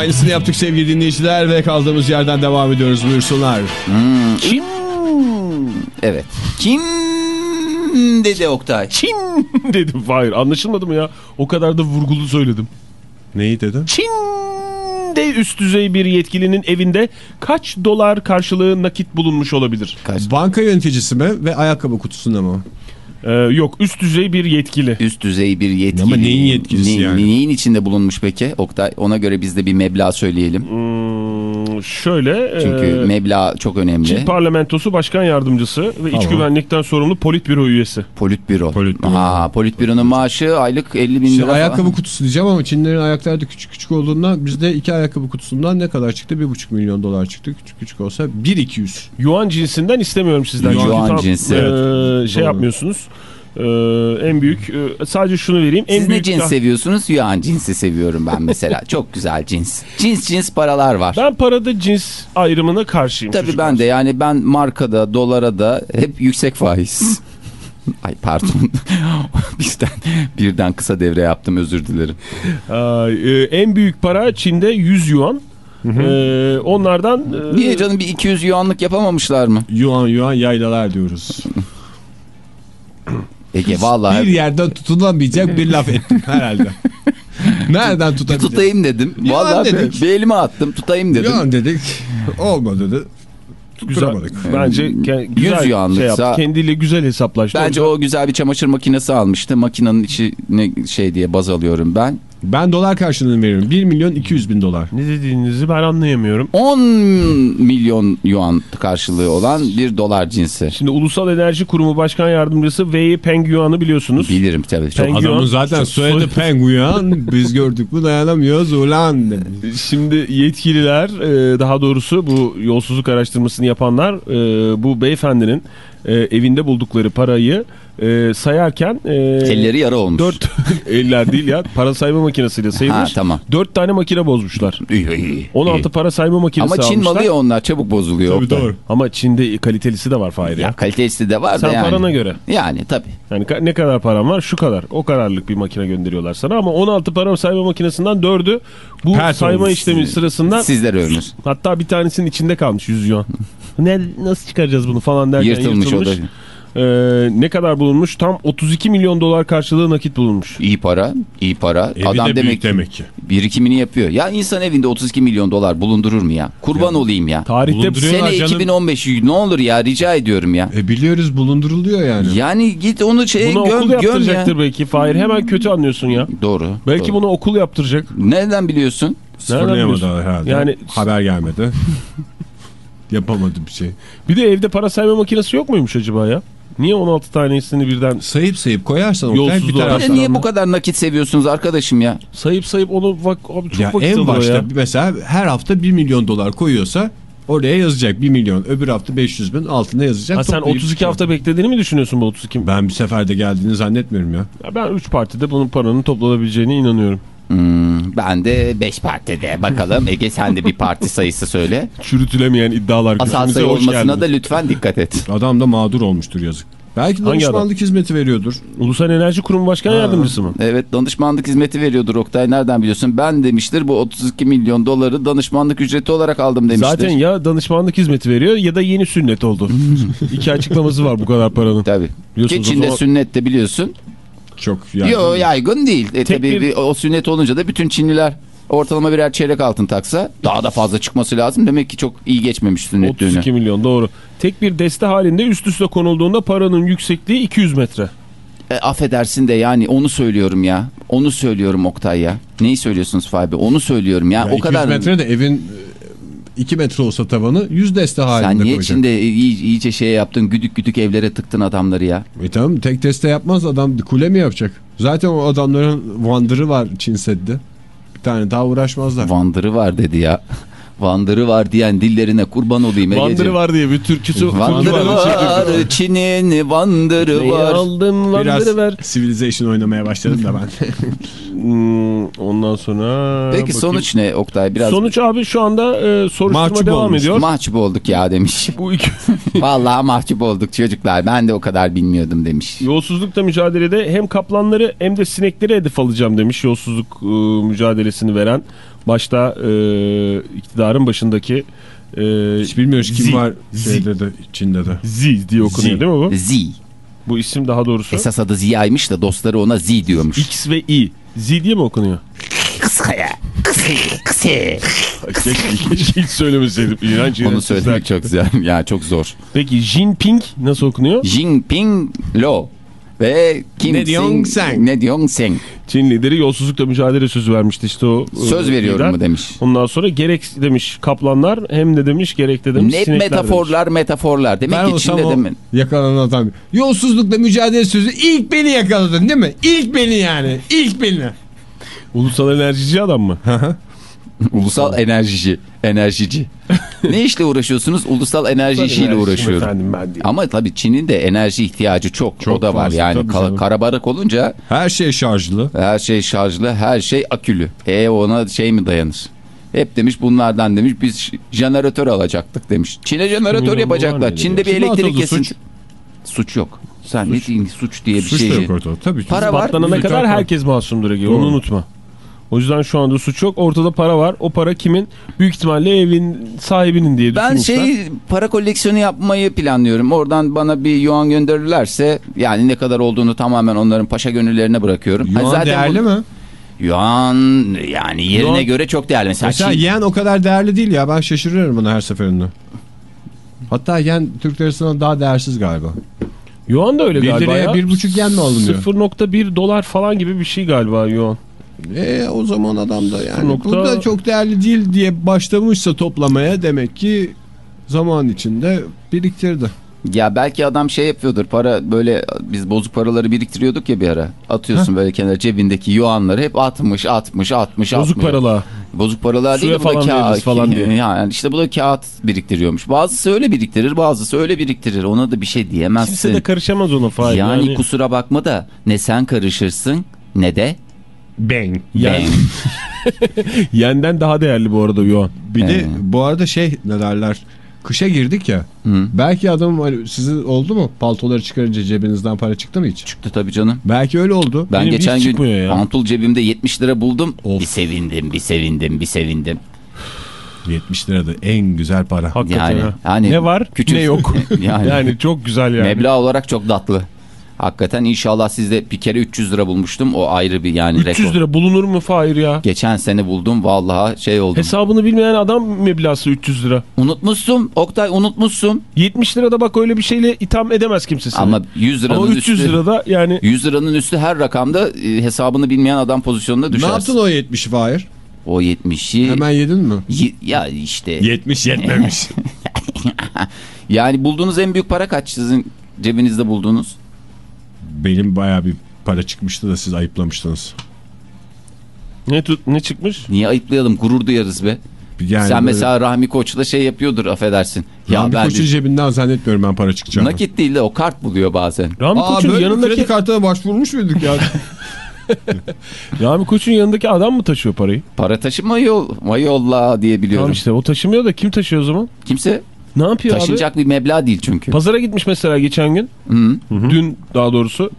Aynısını yaptık sevgili dinleyiciler ve kaldığımız yerden devam ediyoruz. Buyursunlar. Kim? Evet. Kim dedi Oktay? Çin dedim. Hayır anlaşılmadı mı ya? O kadar da vurgulu söyledim. Neyi dedin? Çin'de üst düzey bir yetkilinin evinde kaç dolar karşılığı nakit bulunmuş olabilir? Kaç? Banka yöneticisi mi ve ayakkabı kutusunda mı? Ee, yok üst düzey bir yetkili. Üst düzey bir yetkili. Ama neyin yetkilisi Ne- yani? Neyin içinde bulunmuş peki Oktay? Ona göre biz de bir meblağ söyleyelim. Hmm, şöyle. Çünkü e, meblağ çok önemli. Çin Parlamentosu Başkan Yardımcısı ve iç Tamam. güvenlikten sorumlu Politbüro üyesi. Politbüro. Politbüro. Ha, politbüronun maaşı aylık 50 bin İşte lira. ayakkabı falan. kutusu diyeceğim ama Çinlerin ayakları da küçük küçük olduğundan bizde iki ayakkabı kutusundan ne kadar çıktı? 1,5 milyon dolar çıktı. Küçük küçük olsa 1-200. Yuan cinsinden istemiyorum sizden. Yuan Çünkü tam, cinsi, e, evet. şey Doğru. yapmıyorsunuz. E, en büyük e, sadece şunu vereyim. En Siz ne büyük cins seviyorsunuz? Yuan cinsi seviyorum ben mesela. çok güzel cins. Cins cins paralar var. Ben parada cins ayrımına karşıyım. Tabii çocuklar. ben de yani ben markada, dolara da hep yüksek faiz. Ay pardon. Birden, birden kısa devre yaptım özür dilerim. Ay, e, en büyük para Çin'de 100 yuan. E, onlardan e, Niye canım bir 200 yuanlık yapamamışlar mı? Yuan yuan yaylalar diyoruz. Ege Bir vallahi yerden tutunamayacak bir laf ettim herhalde. Nereden tutabilecek? tutayım dedim. Yuan Vallahi dedik. bir elime attım tutayım dedim. Yuan dedik. Olmadı dedi. güzel, Tutturamadık. bence ke- güzel yuanlıksa- şey yaptı. Kendiyle güzel hesaplaştı. Bence o güzel bir çamaşır makinesi almıştı. Makinenin içine şey diye baz alıyorum ben. Ben dolar karşılığını veriyorum. 1 milyon 200 bin dolar. Ne dediğinizi ben anlayamıyorum. 10 milyon yuan karşılığı olan bir dolar cinsi. Şimdi Ulusal Enerji Kurumu Başkan Yardımcısı Wei Peng Yuan'ı biliyorsunuz. Bilirim tabii. Çok Peng- Adamın Yuan- zaten soyadı Penguyan. Biz gördük mü dayanamıyoruz ulan. Şimdi yetkililer e, daha doğrusu bu yolsuzluk araştırmasını yapanlar e, bu beyefendinin e, evinde buldukları parayı e, sayarken e, Elleri yara olmuş. dört eller değil ya para sayma makinesiyle sayılmış. Ha, tamam. Dört tane makine bozmuşlar. İyi, iyi, 16 iyi. para sayma makinesi Ama Çin almışlar. malı ya onlar çabuk bozuluyor. Tabii Oktay. doğru. Ama Çin'de kalitelisi de var Fahir ya. Ya kalitesi de var da Sen yani. parana göre. Yani tabii. Yani ne kadar param var? Şu kadar. O kadarlık bir makine gönderiyorlar sana ama 16 para sayma makinesinden 4'ü bu Pert sayma olmuş. işlemi sırasında Sizler ölmüş. hatta bir tanesinin içinde kalmış 100 yuan. ne nasıl çıkaracağız bunu falan derken Yırtılmış, yırtılmış. o da. Ee, ne kadar bulunmuş? Tam 32 milyon dolar karşılığı nakit bulunmuş. İyi para, iyi para. Evi Adam de demek, büyük demek ki. birikimini yapıyor. Ya insan evinde 32 milyon dolar bulundurur mu ya? Kurban olayım ya. Tarihte Bulunduruyor. Sene canım. 2015 ne olur ya rica ediyorum ya. E biliyoruz bulunduruluyor yani. Yani git onu şeye buna göm, okul göm ya. yaptıracaktır belki. Fahir hemen kötü anlıyorsun ya. Doğru. Belki doğru. bunu okul yaptıracak. Nereden biliyorsun? Sıfırlayamadı herhalde. Yani- Haber gelmedi. Yapamadı bir şey. Bir de evde para sayma makinesi yok muymuş acaba ya? Niye 16 tanesini birden Sayıp sayıp koyarsan Oktay bir taraftan niye bu kadar nakit seviyorsunuz arkadaşım ya? sayıp sayıp onu bak abi çok Ya vakit en başta ya. mesela her hafta 1 milyon dolar koyuyorsa oraya yazacak 1 milyon. Öbür hafta 500 bin altına yazacak. Ha sen Toplayıp 32 çıkıyor. hafta beklediğini mi düşünüyorsun bu 32? Ben bir seferde geldiğini zannetmiyorum ya. Ya ben 3 partide bunun paranın toplanabileceğine inanıyorum. Hmm, ben de 5 partide bakalım. Ege sen de bir parti sayısı söyle. Çürütülemeyen iddialar Asal sayı olmasına da geldiniz. lütfen dikkat et. Adam da mağdur olmuştur yazık. Belki danışmanlık hizmeti veriyordur. Ulusal Enerji Kurumu Başkan Yardımcısı mı? Evet danışmanlık hizmeti veriyordur Oktay. Nereden biliyorsun? Ben demiştir bu 32 milyon doları danışmanlık ücreti olarak aldım demiştir. Zaten ya danışmanlık hizmeti veriyor ya da yeni sünnet oldu. İki açıklaması var bu kadar paranın. Tabii. Biliyorsunuz Ki o Çin'de zaman- sünnette biliyorsun. Çok yani. Yo yaygın değil. E, tabii bir- o sünnet olunca da bütün Çinliler ortalama birer çeyrek altın taksa daha da fazla çıkması lazım. Demek ki çok iyi geçmemiş sünnet düğünü. 32 milyon doğru. Tek bir deste halinde üst üste konulduğunda paranın yüksekliği 200 metre. E, affedersin de yani onu söylüyorum ya. Onu söylüyorum Oktay ya. Neyi söylüyorsunuz Fabi? Onu söylüyorum ya. Ya o 200 kadar. metre de evin 2 metre olsa tavanı 100 deste halinde Sen niye koyacak. Çin'de iyice, iyice şey yaptın güdük güdük evlere tıktın adamları ya. E tamam tek deste yapmaz adam kule mi yapacak? Zaten o adamların vandırı var Çin Seddi. Bir tane daha uğraşmazlar. Vandırı var dedi ya. Vandırı var diyen dillerine kurban olayım Ege'ciğim. Vandırı var diye bir türküsü. Vandırı türkü var, Çin'in vandırı Neyi var. Biraz vandırı ver. Civilization oynamaya başladım da ben. Hmm, ondan sonra... Peki bakayım. sonuç ne Oktay? Biraz Sonuç abi şu anda e, soruşturma Mahcup devam olmuş. ediyor. mahcup olduk ya demiş. Bu iki Vallahi mahcup olduk çocuklar. Ben de o kadar bilmiyordum demiş. yolsuzlukla mücadelede hem kaplanları hem de sinekleri hedef alacağım demiş yolsuzluk e, mücadelesini veren. Başta e, iktidarın başındaki e, Hiç bilmiyoruz kim Zi- var şeyde de Çin'de de. Z diye okunuyor Zi. değil mi bu? Z. Bu isim daha doğrusu. Esas adı Ziya'ymış da dostları ona Z diyormuş. X ve I. Z diye mi okunuyor? Kısaya. Kısı. Kısı. Keşke, hiç söylemeseydim. İğrenç Onu söylemek çok. Ya çok zor. Peki Jinping nasıl okunuyor? Jinping Lo ve Kim Ne diyorsun Sing- sen? Ne diyorsun sen? Çin lideri yolsuzlukla mücadele sözü vermişti işte o. Söz e, veriyorum lider. mu demiş. Ondan sonra gerek demiş kaplanlar hem de demiş gerek de demiş Ne sinekler metaforlar metaforlar. Demek Ben ki Çin'de o demin. yakalanan adam. Yolsuzlukla mücadele sözü ilk beni yakaladın değil mi? İlk beni yani. İlk beni. demiş. Ulusal enerjici adam mı? Ulusal enerjici. Enerjici. ne işle uğraşıyorsunuz? Ulusal enerji işiyle uğraşıyorum. Efendim ben değil. Ama tabii Çin'in de enerji ihtiyacı çok. Çok o da var yani. Ka- karabarak olunca Her şey şarjlı. her şey şarjlı, her şey akülü. E ona şey mi dayanır? Hep demiş bunlardan demiş biz jeneratör alacaktık demiş. Çin'e jeneratör yapacaklar. Çin'de bir elektrik kesin. suç? Suç yok. Sen ne diyeyim suç diye bir Suç şey. da yok ortada. Tabii. Para var. Patlanana kadar var. herkes masumdur. Onu unutma. O yüzden şu anda suç yok. Ortada para var. O para kimin? Büyük ihtimalle evin sahibinin diye Ben düşünmüşler. şey para koleksiyonu yapmayı planlıyorum. Oradan bana bir yuan gönderirlerse yani ne kadar olduğunu tamamen onların paşa gönüllerine bırakıyorum. Yuan Ha, zaten değerli bu- mi? Yuan yani yerine Yuan- göre çok değerli. Mesela, Mesela Çin- yen o kadar değerli değil ya. Ben şaşırıyorum buna her seferinde. Hatta yen Türk lirasından daha değersiz galiba. Yuan da öyle 1 galiba ya. 1,5 yen mi alınıyor? 0.1 dolar falan gibi bir şey galiba Yuan. E o zaman adam da yani nokta- bu da çok değerli değil diye başlamışsa toplamaya demek ki zaman içinde biriktirdi. Ya belki adam şey yapıyordur para böyle biz bozuk paraları biriktiriyorduk ya bir ara. Atıyorsun böyle kenara cebindeki yuanları hep atmış atmış atmış Bozuk atmış. paralı. Bozuk paralar Suya değil de bu da falan kağıt. falan diye. Yani işte bu da kağıt biriktiriyormuş. Bazısı öyle biriktirir bazısı öyle biriktirir. Ona da bir şey diyemezsin. Kimse de karışamaz ona Fahir. yani, Yani, kusura bakma da ne sen karışırsın ne de Bang. Yani- ben. yenden daha değerli bu arada Yuan. Bir de bu arada şey ne derler kışa girdik ya. Hı. Belki adam hani sizin oldu mu? Paltoları çıkarınca cebinizden para çıktı mı hiç? Çıktı tabii canım. Belki öyle oldu. Ben Benim geçen gün ya. cebimde 70 lira buldum. Of. Bir sevindim, bir sevindim, bir sevindim. 70 lira da en güzel para. Hakikaten Yani- ha. yani ne var küçük- ne yok. Yani- yani. çok güzel yani. Meblağ olarak çok tatlı. Hakikaten inşallah sizde bir kere 300 lira bulmuştum. O ayrı bir yani 300 rekor. lira bulunur mu Fahir ya? Geçen sene buldum vallahi şey oldum. Hesabını bilmeyen adam meblası 300 lira. Unutmuşsun Oktay unutmuşsun. 70 lirada bak öyle bir şeyle itham edemez kimse seni. Ama 100 liranın Ama 300 üstü. lirada yani 100 liranın üstü her rakamda e, hesabını bilmeyen adam pozisyonuna Ne düşersin. yaptın o 70'i Fahir? O 70'i Hemen yedin mi? Y- ya işte 70 yetmemiş. yani bulduğunuz en büyük para kaç sizin cebinizde buldunuz? Benim baya bir para çıkmıştı da siz ayıplamıştınız. Ne, tut, ne çıkmış? Niye ayıplayalım? Gurur duyarız be. Yani Sen böyle- mesela Rahmi Koç'la şey yapıyordur affedersin. Ya Rahmi ben Koç'un de- cebinden zannetmiyorum ben para çıkacağını. nakit değil de o kart buluyor bazen. Rami Aa Koç'un yanındaki kredi kartına başvurmuş muyduk ya? Rami Koç'un yanındaki adam mı taşıyor parayı? Para taşıma yol, yolla diye biliyorum. Tamam işte o taşımıyor da kim taşıyor o zaman? Kimse Ne yapıyor taşınacak bir meblağ değil çünkü. abi? Pazara gitmiş mesela geçen gün. Hı. Dün daha doğrusu.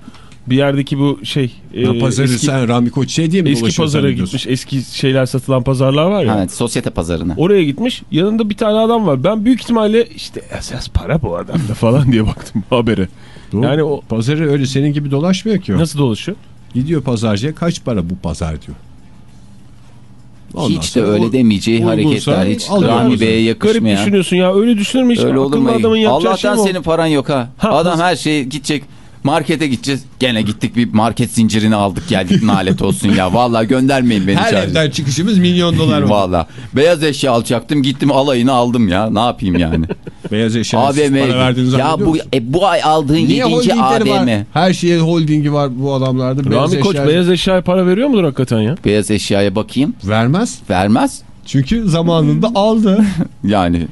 Bir yerdeki bu şey. Ya e, pazarı eski, sen Rahmi Koç şey diye mi eski pazara gitmiş. Eski şeyler satılan pazarlar var ya. Ha, sosyete pazarına. Oraya gitmiş. Yanında bir tane adam var. Ben büyük ihtimalle işte esas para bu adamda falan diye baktım habere. Doğru. Yani o Pazarı öyle senin gibi dolaşmıyor ki o. nasıl dolaşıyor? Gidiyor pazarcıya kaç para bu pazar diyor. Ondan hiç de öyle demeyeceği hareketler hiç musun? Bey'e Garip yakışmayan. düşünüyorsun ya. Öyle düşünür mü hiç? Öyle olur mu? adamın şey Allah'tan mi o? senin paran yok ha. Ha, Adam her şey gidecek. Markete gideceğiz. Gene gittik bir market zincirini aldık geldik nalet olsun ya. Vallahi göndermeyin beni. Her evden çıkışımız milyon dolar. Valla. Beyaz eşya alacaktım gittim alayını aldım ya. Ne yapayım yani? Beyaz eşya AVM. para verdiğinizi Ya bu, e, bu ay aldığın Niye 7. holdingleri AVM. var? Her şeye holdingi var bu adamlarda. Beyaz Rami Koç eşya- beyaz eşyaya para veriyor mudur hakikaten ya? Beyaz eşyaya bakayım. Vermez. Vermez. Çünkü zamanında aldı. Yani.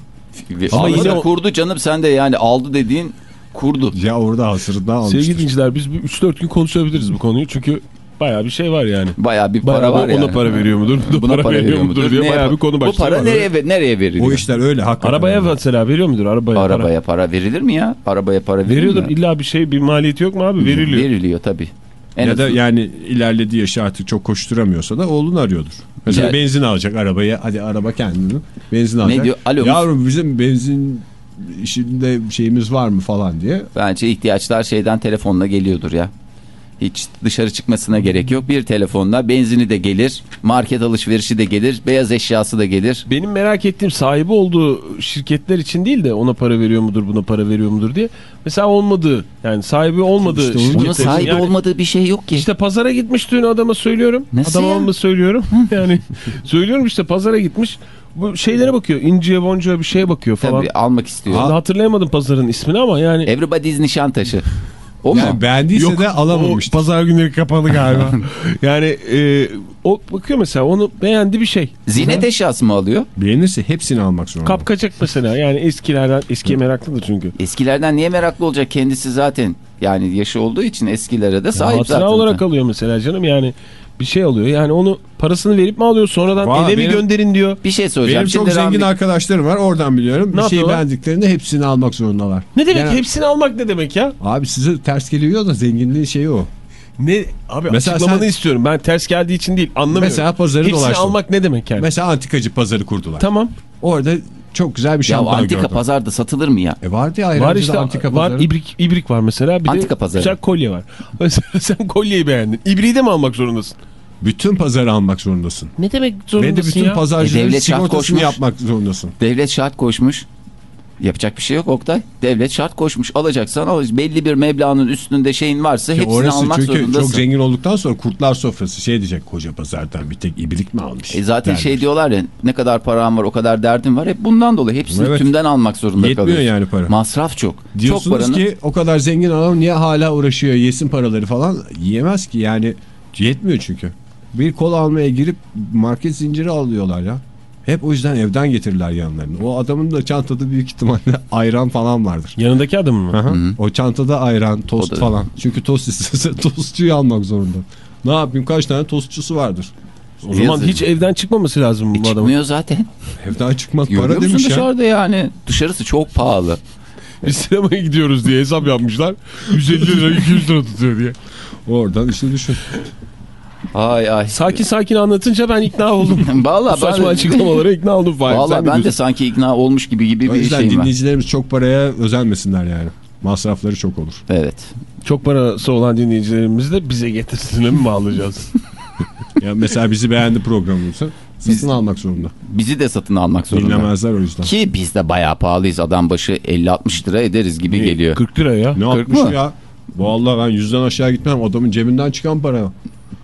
Ama yine yine o- kurdu canım sen de yani aldı dediğin kurdu. ya orada hasırından almıştır. Sevgili dinleyiciler biz bir 3-4 gün konuşabiliriz bu konuyu. Çünkü bayağı bir şey var yani. Bayağı bir Bayağı para var ona yani. para veriyor mudur? Buna para, veriyor mudur diye Ne bayağı yap- bir konu Bu başlığı para nereye, nereye veriliyor? O işler öyle hakikaten. Arabaya mesela veriyor mudur? Arabaya, Arabaya para verilir mi ya? Arabaya para para. verilir Veriyordur. mi? İlla bir şey bir maliyeti yok mu abi? Veriliyor. Veriliyor tabii. En ya da azından- yani ilerlediği yaşı artık çok koşturamıyorsa da oğlunu arıyordur. Mesela Ya- benzin alacak arabaya. Hadi araba kendini. Benzin alacak. diyor? Alo. Yavrum bizim benzin işinde şeyimiz var mı falan diye. Bence ihtiyaçlar şeyden telefonla geliyordur ya. Hiç dışarı çıkmasına gerek yok. Bir telefonla benzini de gelir, market alışverişi de gelir, beyaz eşyası da gelir. Benim merak ettiğim sahibi olduğu şirketler için değil de ona para veriyor mudur buna para veriyor mudur diye. Mesela olmadığı yani sahibi olmadığı İşte onun şirketler için sahibi yani- olmadığı bir şey yok ki. İşte pazara gitmiş dün adama söylüyorum. Nasıl adama ya? mı söylüyorum? yani söylüyorum işte pazara gitmiş. Bu şeylere bakıyor. İnciye boncuğa bir şeye bakıyor falan. Tabii almak istiyor. Şimdi hatırlayamadım pazarın ismini ama yani. Everybody's Nişantaşı. O mu? Yani beğendiyse de alamamıştır. O pazar günleri kapalı galiba. yani e, o bakıyor mesela onu beğendi bir şey. Zinet eşyası mı alıyor? Beğenirse hepsini almak zorunda. Kapkacak mesela yani eskilerden eskiye meraklıdır çünkü. Eskilerden niye meraklı olacak kendisi zaten? Yani yaşı olduğu için eskilere de sahip Hatıra zaten. olarak alıyor mesela canım yani bir şey alıyor. Yani onu parasını verip mi alıyor sonradan Valla eve mi benim- gönderin diyor. Bir şey söyleyeceğim. Benim çok Şimdi zengin Rahmi- arkadaşlarım var oradan biliyorum. Ne bir şey yapıyorlar? beğendiklerinde hepsini almak zorundalar. Ne demek Yani- hepsini almak ne demek ya? Abi size ters geliyor da zenginliğin şeyi o. Ne abi Mesela açıklamanı sen- istiyorum. Ben ters geldiği için değil anlamıyorum. Mesela pazarı Hepsini dolaştın. almak ne demek yani? Mesela antikacı pazarı kurdular. Tamam. Orada çok güzel bir Ya şampuan antika gördüm. pazarda satılır mı ya? E vardı ya Var işte antika var pazarı. ibrik ibrik var mesela. Bir Antika de pazarı. güzel kolye var. Mesela sen kolyeyi beğendin. İbriği de mi almak zorundasın? Bütün pazarı almak zorundasın. Ne demek Ve de zorundasın bütün ya? pazarcıların E, devlet şart sigortasını koşmuş. yapmak zorundasın. Devlet şart koşmuş. Yapacak bir şey yok Oktay. Devlet şart koşmuş. Alacaksan al. Belli bir meblağın üstünde şeyin varsa Ya hepsini orası almak çünkü zorundasın. çok zengin olduktan sonra kurtlar sofrası şey diyecek koca pazardan bir tek ibrik mi almış? E zaten derler. şey diyorlar ya ne kadar param var o kadar derdim var. Hep bundan dolayı hepsini Evet. tümden almak zorunda Yetmiyor kalıyorsun. yani para. Masraf çok. çok Diyorsunuz paranın ki o kadar zengin adam niye hala uğraşıyor yesin paraları falan yiyemez ki yani yetmiyor çünkü. Bir kola almaya girip market zinciri alıyorlar ya. Hep o yüzden evden getirirler yanlarına. O adamın da çantada büyük ihtimalle ayran falan vardır. Yanındaki adam mı? Aha. O çantada ayran, tost falan. Çünkü tost istese tostçuyu almak zorunda. Ne yapayım kaç tane tostçusu vardır. O zaman hiç evden çıkmaması lazım bu E, adamın. çıkmıyor zaten. Evden Görüyor para demiş ya. dışarıda yani? Dışarısı çok pahalı. Biz sinemaya gidiyoruz diye hesap yapmışlar. 150 lira 200 lira tutuyor diye. Oradan işte düşün. Ay ay. Sakin sakin anlatınca ben ikna oldum. Valla Saçma ben, açıklamalara ikna oldum. Valla ne ben de sanki ikna olmuş gibi gibi O bir yüzden şeyim var. dinleyicilerimiz çok paraya özenmesinler yani. Masrafları çok olur. Evet. Çok parası olan dinleyicilerimizi de bize getirsin mi bağlayacağız? Ya mesela bizi beğendi programımızı. Satın Biz- almak zorunda. Bizi de satın almak zorunda. Dinlemezler o yüzden. Ki biz de bayağı pahalıyız. Adam başı 50-60 lira ederiz gibi geliyor. 40 lira ya. Ne Kırk yapmış mı? ya? Vallahi ben yüzden aşağı gitmem. Adamın cebinden çıkan para.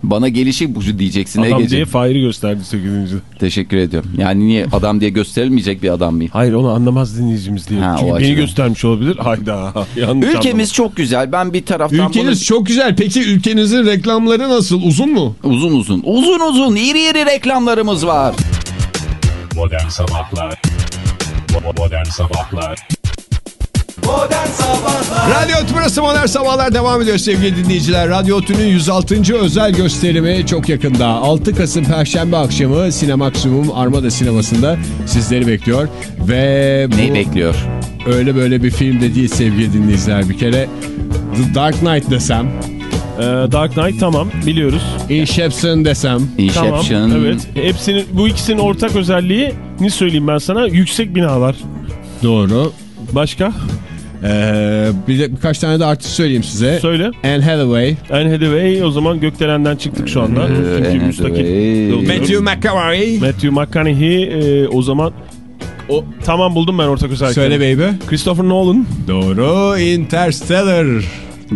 Bana gelişi bu diyeceksin Adam Ege'ciğim. diye Fahir'i gösterdi 8. Teşekkür ediyorum. Yani niye adam diye gösterilmeyecek bir adam mıyım? Hayır onu anlamaz dinleyicimiz diye. Ha, Çünkü beni açıdan. göstermiş olabilir. Hayda. Yanlış Ülkemiz çok güzel. Ben bir taraftan Ülkeniz çok güzel. Peki ülkenizin reklamları nasıl? Uzun mu? bunu uzun uzun uzun uzun iri iri reklamlarımız var. Modern Sabahlar Bo- Modern Sabahlar Radyo burası Modern Sabahlar devam ediyor sevgili dinleyiciler. Radyo Otü'nün 106. özel gösterimi çok yakında. 6 Kasım Perşembe akşamı Sinemaksimum Armada Sineması'nda sizleri bekliyor. Ve bu Neyi bekliyor? öyle böyle bir film de değil sevgili dinleyiciler. Bir kere The Dark Knight desem, Ee, Dark Knight tamam biliyoruz. Inception desem, Inception. Tamam evet. Hepsinin bu ikisinin ortak özelliği ne söyleyeyim ben sana? Yüksek binalar. doğru. Başka? Ee, bir de birkaç tane de artist söyleyeyim size. Söyle. Anne Hathaway, Anne Hathaway o zaman gökdelenden çıktık şu anda. Çünkü müstakil. Matthew McConaughey. Matthew McConaughey e, o zaman o tamam buldum ben ortak özellikleri. Söyle baby. Christopher Nolan. Doğru. Interstellar.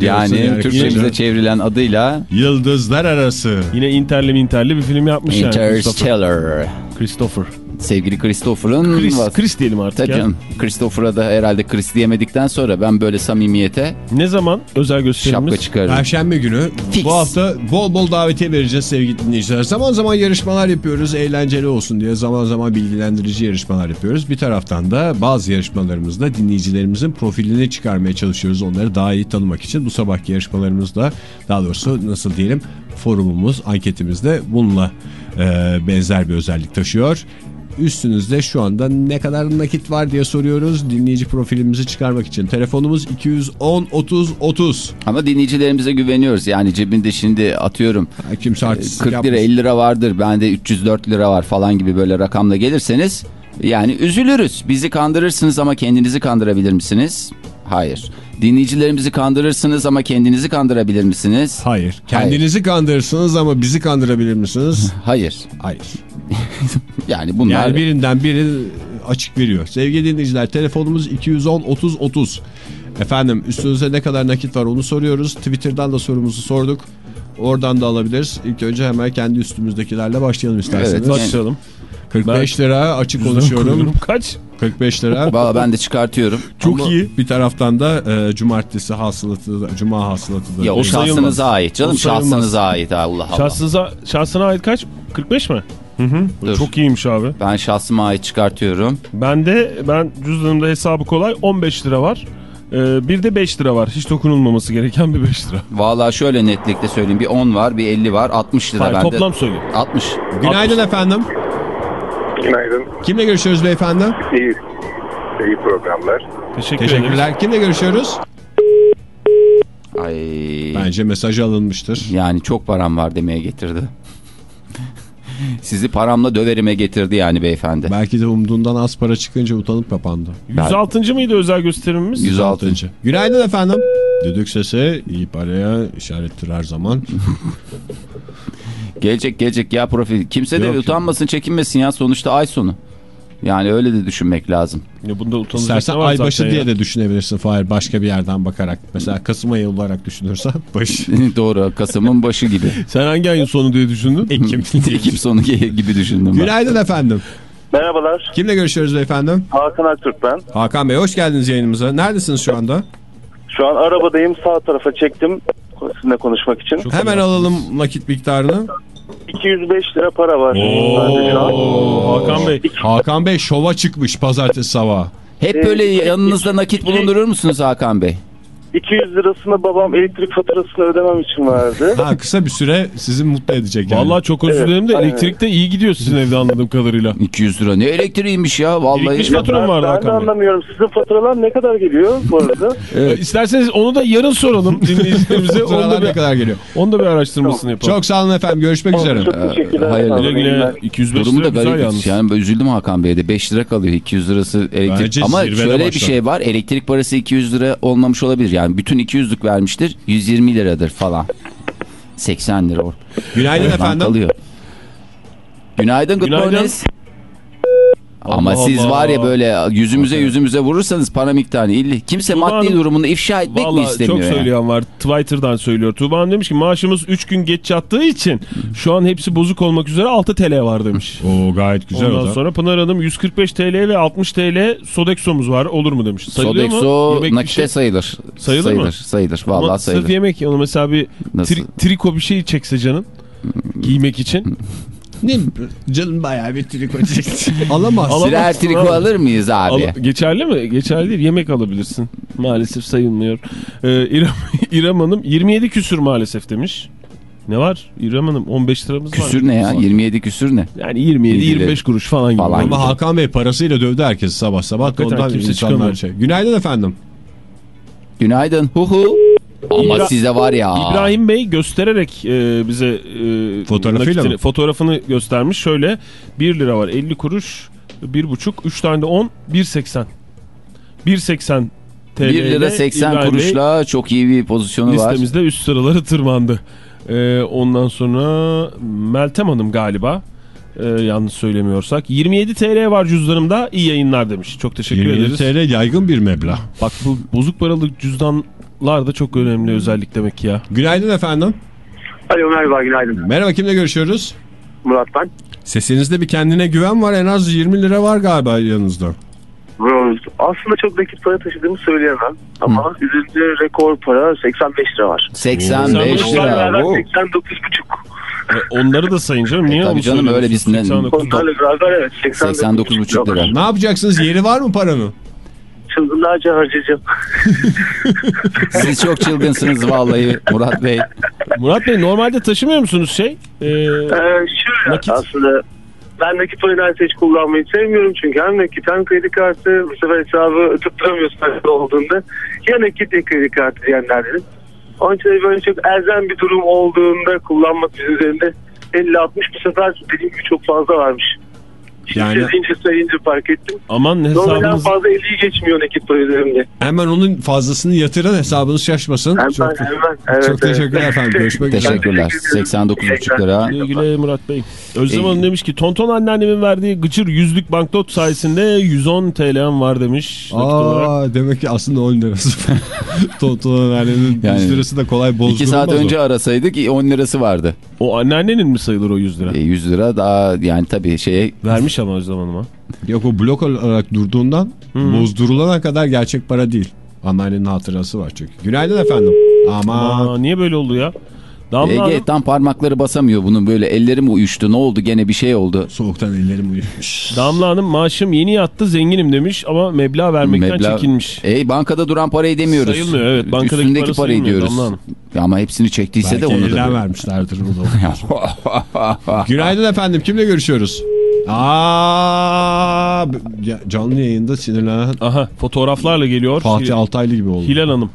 Diyorsun Yani Türkçemize Yine- çevrilen adıyla Yıldızlar Arası. Yine Inter'li Inter'li bir film yapmış yani. Christopher. Interstellar. Christopher. Sevgili Christopher'ın... Chris, vas- Chris diyelim artık Tabii ya. canım. Christopher'a da herhalde Chris diyemedikten sonra ben böyle samimiyete Ne zaman özel gösterimimiz? şapka çıkarırım. Perşembe günü Fix. bu hafta bol bol davetiye vereceğiz sevgili dinleyiciler. Zaman zaman yarışmalar yapıyoruz eğlenceli olsun diye zaman zaman bilgilendirici yarışmalar yapıyoruz. Bir taraftan da bazı yarışmalarımızda dinleyicilerimizin profilini çıkarmaya çalışıyoruz onları daha iyi tanımak için. Bu sabahki yarışmalarımızda daha doğrusu nasıl diyelim forumumuz anketimizde bununla e, benzer bir özellik taşıyor. Üstünüzde şu anda ne kadar nakit var diye soruyoruz dinleyici profilimizi çıkarmak için. Telefonumuz 210 30 30. Ama dinleyicilerimize güveniyoruz. Yani cebinde şimdi atıyorum Ha, Kimse artistlik 40 lira yapmasın. 50 lira vardır. Bende 304 lira var falan gibi böyle rakamla gelirseniz yani üzülürüz. Bizi kandırırsınız ama kendinizi kandırabilir misiniz? Hayır. Dinleyicilerimizi kandırırsınız ama kendinizi kandırabilir misiniz? Hayır. Kendinizi kandırırsınız ama bizi kandırabilir misiniz? Hayır. Hayır. Yani bunlar Yani birinden biri açık veriyor. Sevgili dinleyiciler telefonumuz 210 30 30. Efendim üstünüzde ne kadar nakit var onu soruyoruz. Twitter'dan da sorumuzu sorduk. Oradan da alabiliriz. İlk önce hemen kendi üstümüzdekilerle başlayalım isterseniz. Evet. Başlayalım. 45 lira açık konuşuyorum. Kaç? 45 lira. Valla ben de çıkartıyorum. Çok Ama iyi. Bir taraftan da e, cumartesi hasılatı, da- cuma hasılatı da. Ya o sayılmaz. şahsınıza ait canım. Şahsınıza ait Allah Allah. Şahsınıza, şahsına ait kaç? 45 mi? Hı hı. Dur. Çok iyiymiş abi. Ben şahsıma ait çıkartıyorum. Bende ben cüzdanımda hesabı kolay 15 lira var. Ee, bir de 5 lira var. Hiç dokunulmaması gereken bir 5 lira. Valla şöyle netlikle söyleyeyim. Bir 10 var bir 50 var 60 lira Hayır, bende. toplam söylüyorum. 60. Günaydın efendim. Günaydın. Kimle görüşüyoruz beyefendi? İyi, iyi programlar. Teşekkür ederiz. Teşekkürler. Kimle görüşüyoruz? Ay. Bence mesajı alınmıştır. Yani çok param var demeye getirdi. Sizi paramla döverime getirdi yani beyefendi. Belki de umduğundan az para çıkınca utanıp kapandı. 106. mıydı özel gösterimimiz? 106. Günaydın efendim. Düdük sesi iyi paraya işarettir her zaman. Gelecek gelecek ya profil. Kimse de Yok, yok. utanmasın çekinmesin ya sonuçta ay sonu. Yani öyle de düşünmek lazım. Ya bunda utanacak İstersen var aybaşı zaten diye ya? de düşünebilirsin Fahir başka bir yerden bakarak. Mesela Kasım ayı olarak düşünürsen baş. Doğru Kasım'ın başı gibi. Sen hangi ayın sonu diye düşündün? Ekim. Ekim sonu gibi düşündüm ben. Günaydın efendim. Merhabalar, Kimle görüşüyoruz beyefendi? Hakan Aktürk ben. Hakan Bey hoş geldiniz yayınımıza. Neredesiniz şu anda? Şu an arabadayım, sağ tarafa çektim sizinle konuşmak için. Hemen alalım nakit miktarını. 205 lira para var. Oo, Hakan Bey. Hakan Bey şova çıkmış pazartesi sabahı. Hep böyle yanınızda nakit bulundurur musunuz Hakan Bey? 200 lirasını babam elektrik faturasını ödemem için verdi. Ha kısa bir süre sizi mutlu edecek yani. Vallahi çok özür Evet, dilerim de aynen. elektrikte iyi gidiyor sizin evde anladığım kadarıyla. 200 lira ne elektriğiymiş ya vallahi. Birikmiş faturam ben, vardı ben de Bey. anlamıyorum. Sizin faturalar ne kadar geliyor bu arada? Ee, İsterseniz onu da yarın soralım dinleyicilerimize. onu, Faturalar da ne bir, kadar geliyor? onu da bir araştırmasını yapalım. Çok sağ olun efendim. Görüşmek üzere. Çok teşekkürler. hayırlı. Sağ olun, Güle güle günler. 205 Durumu da garip. yalnız. Yani ben üzüldüm Hakan Bey'de. 5 lira kalıyor 200 lirası elektrik. Bence Ama şöyle bir başladı. şey var. Elektrik parası 200 lira olmamış olabilir. Yani bütün 200'lük vermiştir. 120 liradır falan. 80 lira. Günaydın Oradan efendim. kalıyor. Günaydın good Günaydın. morning. Ama Allah siz Allah. var ya böyle yüzümüze yüzümüze vurursanız para miktarını illi. Kimse Tuğba maddi Hanım- durumunu ifşa etmek mi istemiyor? çok ya? söyleyen var. Twitter'dan söylüyor. Tuğba Hanım demiş ki maaşımız 3 gün geç yattığı için şu an hepsi bozuk olmak üzere 6 TL var demiş. Oo gayet güzel o Ondan da. sonra Pınar Hanım 145 TL ve 60 TL Sodexo'muz var olur mu demiş. Sayılıyor mu? Sodexo bir nakite şey. sayılır. Sayılır sayılır mı? Sayılır. Ama Vallahi sayılır. Sırf yemek onu mesela bir tri- triko bir şey çekse canın giymek için. Ne canım bayağı bir triko çekti. Alamaz. Birer triko alır mıyız abi? Al- geçerli mi? Geçerli değil. Yemek alabilirsin. Maalesef sayılmıyor. Ee, İrem, İrem Hanım 27 küsür maalesef demiş. Ne var? İrem Hanım 15 liramız var. Küsür ne ya? 27 küsür ne? Yani 27-25 kuruş falan gibi. Falan. Ama Hakan Bey parasıyla dövdü herkesi sabah sabah. Hakikaten Ondan kimse insanlar çıkamıyor. şey. Günaydın efendim. Günaydın. Hu hu. Ama İbra- size var ya. İbrahim Bey göstererek e, bize e, Fotoğrafıyla nakitini- mı? fotoğrafını göstermiş. Şöyle 1 lira var 50 kuruş 1,5 3 tane de 10 1,80 1,80 TL 1 lira 80 kuruşla çok iyi bir pozisyonu var. listemizde üst sıraları tırmandı. E, ondan sonra Meltem Hanım galiba e, yanlış söylemiyorsak 27 TL var cüzdanımda iyi yayınlar demiş. Çok teşekkür 27 ederiz. TL yaygın bir meblağ. Bak bu bozuk paralı cüzdanlar da çok önemli özellik demek ki ya. Günaydın efendim. Alo merhaba günaydın. Merhaba kimle görüşüyoruz? Murat ben. Sesinizde bir kendine güven var. En az 20 lira var galiba yanınızda. Aslında çok nakit para taşıdığımı söyleyemem. Ama üzerinde rekor para 85 lira var. 85 Oo. lira. Beraber Oo. 89,5. E, onları da sayın canım. Niye tabii onu canım, öyle biz ne- 89. Onlarla beraber evet 89,5 lira. Ne yapacaksınız? Yeri var mı paranın? Çılgınlarca harcayacağım. Siz çok çılgınsınız vallahi Murat Bey. Murat Bey normalde taşımıyor musunuz şey? Ee, Ee, şöyle Nakit. aslında ben nakit parayı neredeyse hiç kullanmayı sevmiyorum. Çünkü hem nakit hem kredi kartı bu sefer hesabı tutturamıyorsun nasıl olduğunda. Ya nakit ya kredi kartı diyenlerdenim. Onun için böyle çok elzem bir durum olduğunda kullanmak üzerinde 50-60 bu sefer dediğim gibi çok fazla varmış. Şimdi Yani- deyince sayınca fark ettim. aman Normalden hesabınız... fazla 50'yi geçmiyor nakit para üzerimde. Hemen onun fazlasını yatırın hesabınız şaşmasın. Hemen çok hemen. Evet, çok evet. teşekkürler efendim. Görüşmek üzere. Teşekkürler. 89,5 lira. Güle güle Murat Bey. Özlem. Hanım demiş ki Tonton anneannemin verdiği gıcır yüzlük banknot sayesinde 110 TL'm var demiş. Aa demek ki aslında 10 lirası. Tonton annenin Yani 100 lirası da kolay 2 bozdurulmaz saat o. önce arasaydık 10 lirası vardı. O anneannenin mi sayılır o 100 lira? E, 100 lira daha yani tabii şeye Vermiş ama Özlem Hanım'a. Yok o blok olarak durduğundan bozdurulana kadar gerçek para değil. Anneannenin hatırası var çünkü. Günaydın efendim. Aman. Aa, niye böyle oldu ya? Damla Ege Hanım, tam parmakları basamıyor bunun böyle ellerim uyuştu ne oldu gene bir şey oldu. Soğuktan ellerim uyuşmuş. Damla Hanım maaşım yeni yattı zenginim demiş ama meblağ vermekten Meblağ- çekinmiş. E bankada duran parayı demiyoruz. Sayılmıyor, evet. Bankadaki Üstündeki para parayı diyoruz. Damla Hanım. Ama hepsini çektiyse Belki de onu da. vermişlerdir bu da. Günaydın efendim. Kimle görüşüyoruz? Aa, canlı yayında sinirlenen Aha fotoğraflarla geliyor. Fatih Altaylı gibi oldu. Hilal Hanım.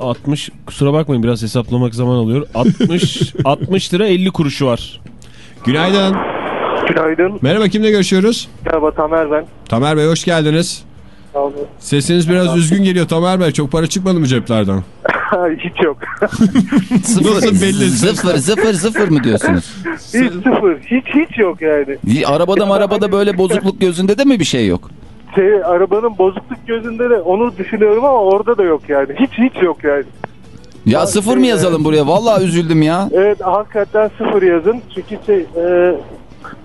60 kusura bakmayın biraz hesaplamak zaman alıyor. 60 60 lira 50 kuruşu var. Günaydın. Günaydın. Merhaba kimle görüşüyoruz? Merhaba Tamer ben. Tamer Bey hoş geldiniz. Sağ olun. Sesiniz biraz üzgün geliyor Tamer Bey. Çok para çıkmadı mı ceplerden? Hiç yok. Sıfır, belli? sıfır sıfır sıfır mı diyorsunuz? Hiç sıfır. Hiç hiç yok yani. Arabada arabada böyle bozukluk gözünde de mi bir şey yok? Şey, arabanın bozukluk gözünde de onu düşünüyorum ama orada da yok yani. Hiç hiç yok yani. Ya sıfır mı yazalım buraya? Vallahi üzüldüm ya. Evet hakikaten sıfır yazın. Çünkü şey, e,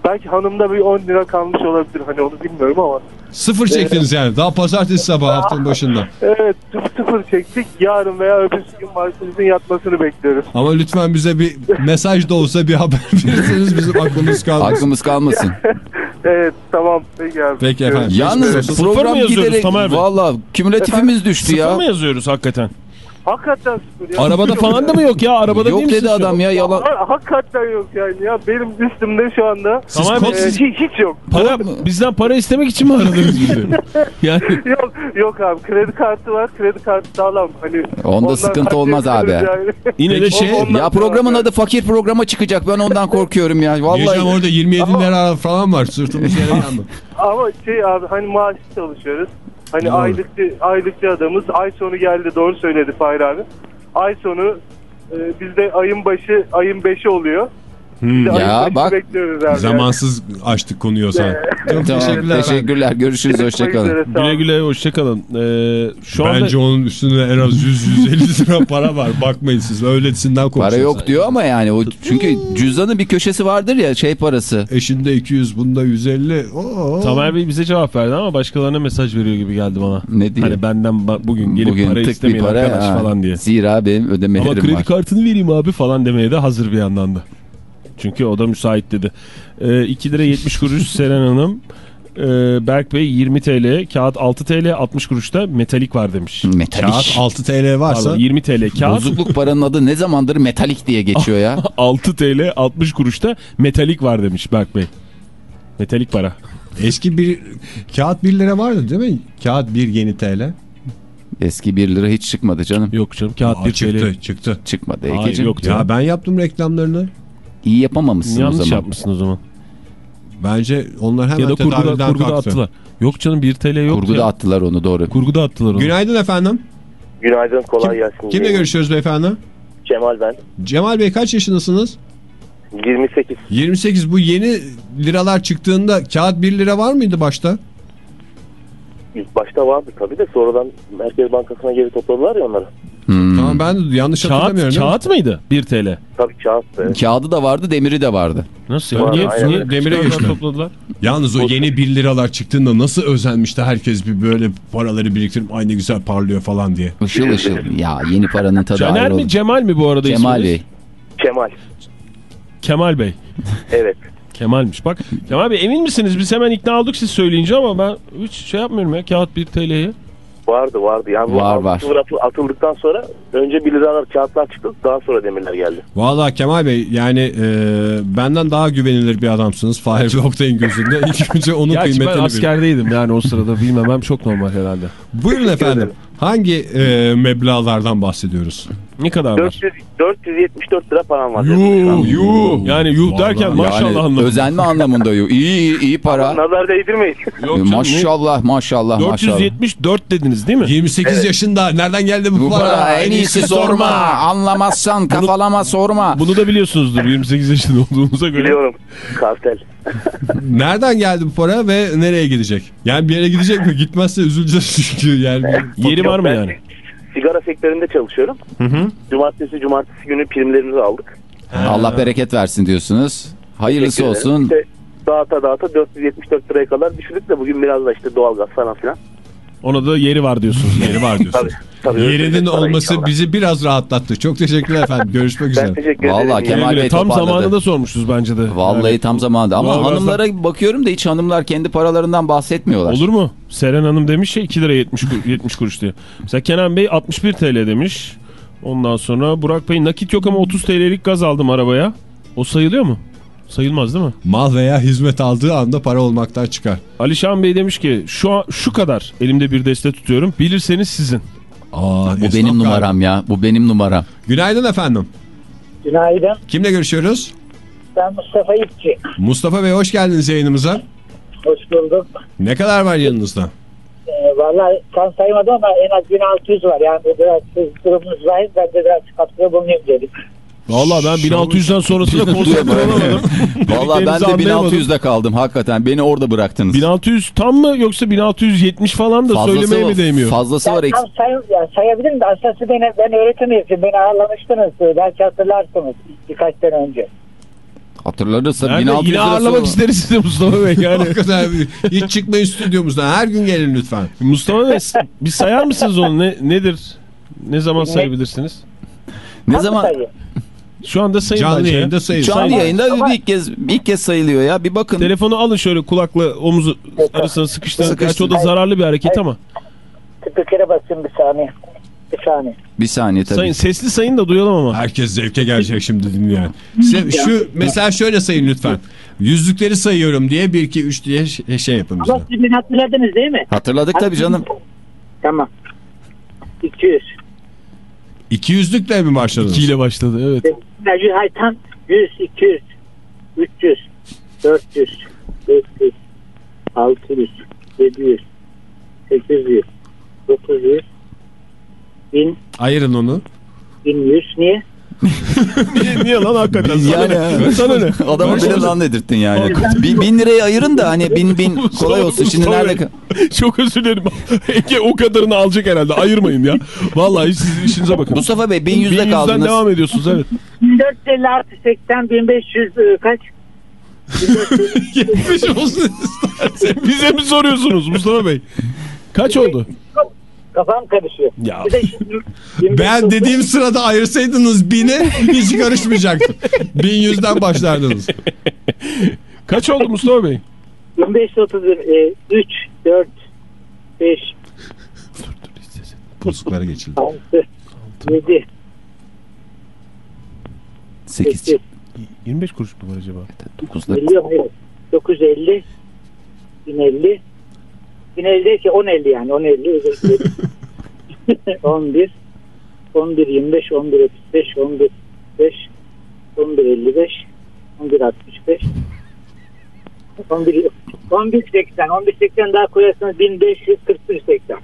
belki hanımda bir 10 lira kalmış olabilir. Hani onu bilmiyorum ama. Sıfır çektiniz yani. Daha pazartesi sabahı haftanın başında. Evet sıfır, sıfır çektik. Yarın veya öbürsü gün maaşımızın yatmasını bekliyoruz. Ama lütfen bize bir mesaj da olsa bir haber verirseniz bizim aklımız kalmaz. Aklımız kalmasın. Evet tamam. Peki abi. Peki efendim. Yalnız olsun. program mı yazıyoruz giderek Tamer Bey? valla kümülatifimiz düştü Sıfır ya. mı yazıyoruz hakikaten? Hakikaten sıfır. ya. Arabada Hiç falan yok da mı yok ya? Arabada Yok dedi adam ya yalan. Ha- hakikaten yok yani ya. Benim üstümde şu anda Siz Tamam, kod- e, siz- hiç, hiç yok. Para, bizden para istemek için mi aradınız bizi? yani yok yok abi kredi kartı var kredi kartı sağlam hani Onda sıkıntı olmaz abi. yani. yine de şey... Ya programın adı fakir programa çıkacak. Ben ondan korkuyorum ya. Diyeceğim Vallahi. orada 27 lira falan var. Sırtımız yere yandı. ama şey abi hani maaşlı çalışıyoruz hani Doğru. aylıkçı aylıkçı adamız ay sonu geldi doğru söyledi Fahir abi ay sonu e, bizde ayın başı ayın beşi oluyor Ya bak. Bekliyoruz abi. Zamansız açtık konuyu o zaman. Çok Tamam, teşekkürler. teşekkürler. Görüşürüz. Hoşçakalın. Güle güle hoşçakalın. Ee, şu anda Bence onun üstünde en az 100-150 lira para var. Bakmayın siz öylesinden konuşuyorsunuz. Para yok diyor ama yani o çünkü cüzdanın bir köşesi vardır ya şey parası. Eşinde 200 bunda 150. Oo. Tamer Bey bize cevap verdi ama başkalarına mesaj veriyor gibi geldi bana. Ne diye? Hani benden bugün gelip Bugün para istemeyin para arkadaş ha. falan diye. Zira benim Ama ödemelerim kredi var. kartını vereyim abi falan demeye de hazır bir yandan da. Çünkü o da müsait dedi. Ee, 2 lira 70 kuruş Seren Hanım. Ee, Berk Bey 20 TL, kağıt 6 TL, 60 kuruşta metalik var demiş. Metalik. Kağıt 6 TL varsa Pardon 20 TL kağıt, Bozukluk paranın adı ne zamandır metalik diye geçiyor ya. 6 TL 60 kuruşta metalik var demiş Berk Bey. Metalik para. eski bir kağıt 1 lira vardı değil mi? Kağıt 1 yeni TL. Eski 1 lira hiç çıkmadı canım. Yok canım kağıt Aa, 1 çıktı TL. çıktı. Çıkmadı Hayır, Egeciğim. yok. Ya ben yaptım reklamlarını. İyi yapamamışsın o Yanlış zaman. yapmışsın o zaman. Bence onlar hemen ya da kurguda, kurguda kalktı. attılar. Yok canım 1 TL yok Kurguda ya. attılar onu doğru. Kurguda attılar onu. Günaydın efendim. Günaydın kolay Kim- gelsin. Kimle görüşüyoruz beyefendi? Cemal ben. Cemal Bey kaç yaşındasınız? 28. 28 bu yeni liralar çıktığında kağıt 1 lira var mıydı başta? İlk başta vardı tabii de sonradan Merkez Bankası'na geri topladılar ya onları. Hmm. Tamam ben yanlış Kağıt, hatırlamıyorum. kağıt mıydı 1 TL? Tabii kağıttı. Kağıdı da vardı demiri de vardı. Nasıl ya? Var, Niye, aynen. niye Demire geçti. topladılar? Yalnız o yeni 1 liralar çıktığında nasıl özenmişti herkes bir böyle paraları biriktirip aynı güzel parlıyor falan diye. Işıl ışıl. Ya yeni paranın tadı Caner ayrı mi oldu. Cemal mi bu arada Cemal isminiz? Bey. Kemal. Kemal Bey. Evet. Kemal'miş. Bak Kemal Bey emin misiniz? Biz hemen ikna olduk siz söyleyince ama ben hiç şey yapmıyorum ya. Kağıt 1 TL'ye. Vardı vardı. Yani bu Var, var. sıfır atıldıktan sonra önce 1 liralar kağıtlar çıktı. Daha sonra demirler geldi. Valla Kemal Bey yani e, benden daha güvenilir bir adamsınız. Fahir Oktay'ın gözünde. İlk önce onun Gerçi ben kıymetini bilin. askerdeydim yani o sırada bilmemem çok normal herhalde. Buyurun efendim. Hangi e, meblağlardan bahsediyoruz? Ne kadar var? 400, 474 lira param var. Yuh yuh. Yani yuh derken maşallah Yani anladım. özenme anlamında yok. İyi iyi, iyi para. Nazar değdirmeyin. Yok canım, maşallah maşallah maşallah. 474 dediniz değil mi? 28 yaşında nereden geldi bu, Bu para en iyisi sorma. Anlamazsan kafalama sorma. Bunu da biliyorsunuzdur 28 yaşında olduğumuza göre. Biliyorum. Kartel. Nereden geldi bu para ve nereye gidecek? Yani bir yere gidecek mi? Gitmezse üzüleceğiz çünkü yani. Yeri var mı yani? Sigara sektöründe çalışıyorum. Cumartesi cumartesi günü primlerimizi aldık. Allah bereket versin diyorsunuz. Hayırlısı olsun. İşte dağıta dağıta 474 liraya kadar düşürdük de bugün biraz da işte doğalgaz falan filan. Ona da yeri var diyorsunuz. Yeri var diyorsun. Tabii. tabii Yerinin olması inşallah. bizi biraz rahatlattı. Çok teşekkürler efendim. Görüşmek üzere. Ben teşekkür Vallahi. Kemal Bey Tam toparladı. zamanında sormuşuz bence de. Vallahi Yani tam zamanında ama Doğalgazdan- hanımlara bakıyorum da hiç hanımlar kendi paralarından bahsetmiyorlar. Olur mu? Seren Hanım demiş ya 2 lira 70, kur- 70 kuruş diye. Mesela Kenan Bey 61 TL demiş. Ondan sonra Burak Bey nakit yok ama 30 TL'lik gaz aldım arabaya. O sayılıyor mu? Sayılmaz değil mi? Mal veya hizmet aldığı anda para olmaktan çıkar. Alişan Bey demiş ki şu an şu kadar elimde bir deste tutuyorum. Bilirseniz sizin. Aa, Bu benim numaram ya. Bu benim numaram. Günaydın efendim. Günaydın. Kimle görüşüyoruz? Ben Mustafa İpçi. Mustafa Bey hoş geldiniz yayınımıza. Hoş bulduk. Ne kadar var yanınızda? Ee, vallahi tam saymadım ama en az 1600 var. Yani biraz siz durumunuz vahim. Ben de biraz katkıda bulunayım dedim. Vallahi ben 1600'den sonrasında konsantre olamadım. Vallahi ben de anlayamadım. 1600'de kaldım hakikaten. Beni orada bıraktınız. 1600 tam mı yoksa 1670 falan da söylemeye mi değmiyor? Fazlası var. Ben tam say, yani sayabilirim de aslında beni, ben öğretim üyesiyim. Beni ağırlamıştınız. Belki hatırlarsınız birkaç sene önce. Hatırlarırsa Yani 1600 yine ağırlamak var. isteriz size Mustafa Bey yani. Hiç çıkmayın stüdyomuzdan. Her gün gelin lütfen. Mustafa Bey bir sayar mısınız onu? Ne, nedir? Ne zaman sayabilirsiniz? Ne Tam zaman? sayı. Şu anda sayın Canlı yayında sayın. Canlı yayında ama- ilk kez ilk kez sayılıyor ya. Bir bakın. Telefonu alın şöyle kulakla omuzu arasına sıkıştırın. Sıkıştır. Gerçi o da zararlı bir hareket ama. Tıpkıra basın bir saniye. Bir saniye. Bir saniye tabii. Sayın, sesli sayın da duyalım ama. Herkes zevke gelecek şimdi dinleyen. Şu mesela şöyle sayın lütfen. Yüzlükleri sayıyorum diye 1 2 3 diye şey, şey yapın bize. Ama siz beni hatırladınız değil mi? Hatırladık tabii canım. Tamam. 200. 200'lükle mi başladınız? 2 ile başladı evet. Yani hay tam 100, 200, 300, 400, 500, 600, 700, 800, 900, 1000, Ayırın onu. 1100. Niye? niye, niye lan hakikaten? Sana Yani ne? Sana ne? Adamı bile lan dedirttin yani. bin, bin lirayı ayırın da hani bin bin kolay olsun. Şimdi nerede... Çok özür dilerim. Ege o kadarını alacak herhalde. Ayırmayın ya. Vallahi siz işinize bakın. Mustafa Bey 1100'de 1100'den kaldınız. devam ediyorsunuz evet. 1450 artı 80 1500 e, kaç? 70 olsun istersen. Bize mi soruyorsunuz Mustafa Bey? Kaç oldu? Kafam karışıyor. Ya. Bir de şimdi 25 Ben dediğim sırada ayırsaydınız bini hiç karışmayacaktı. 1100'den başlardınız. Kaç oldu Mustafa Bey? 1531 e, 3 4 5 Bozuklara geçildi. 6 7 8 8 25 kuruş mu var acaba? 9'da. milyon hayır. 950 1050 1050 ki 1050 yani 1050 özür dilerim. 11 11 25 11 35 11 5 11 55 11 65 11 11 80 11 80 daha koyarsanız 1541 80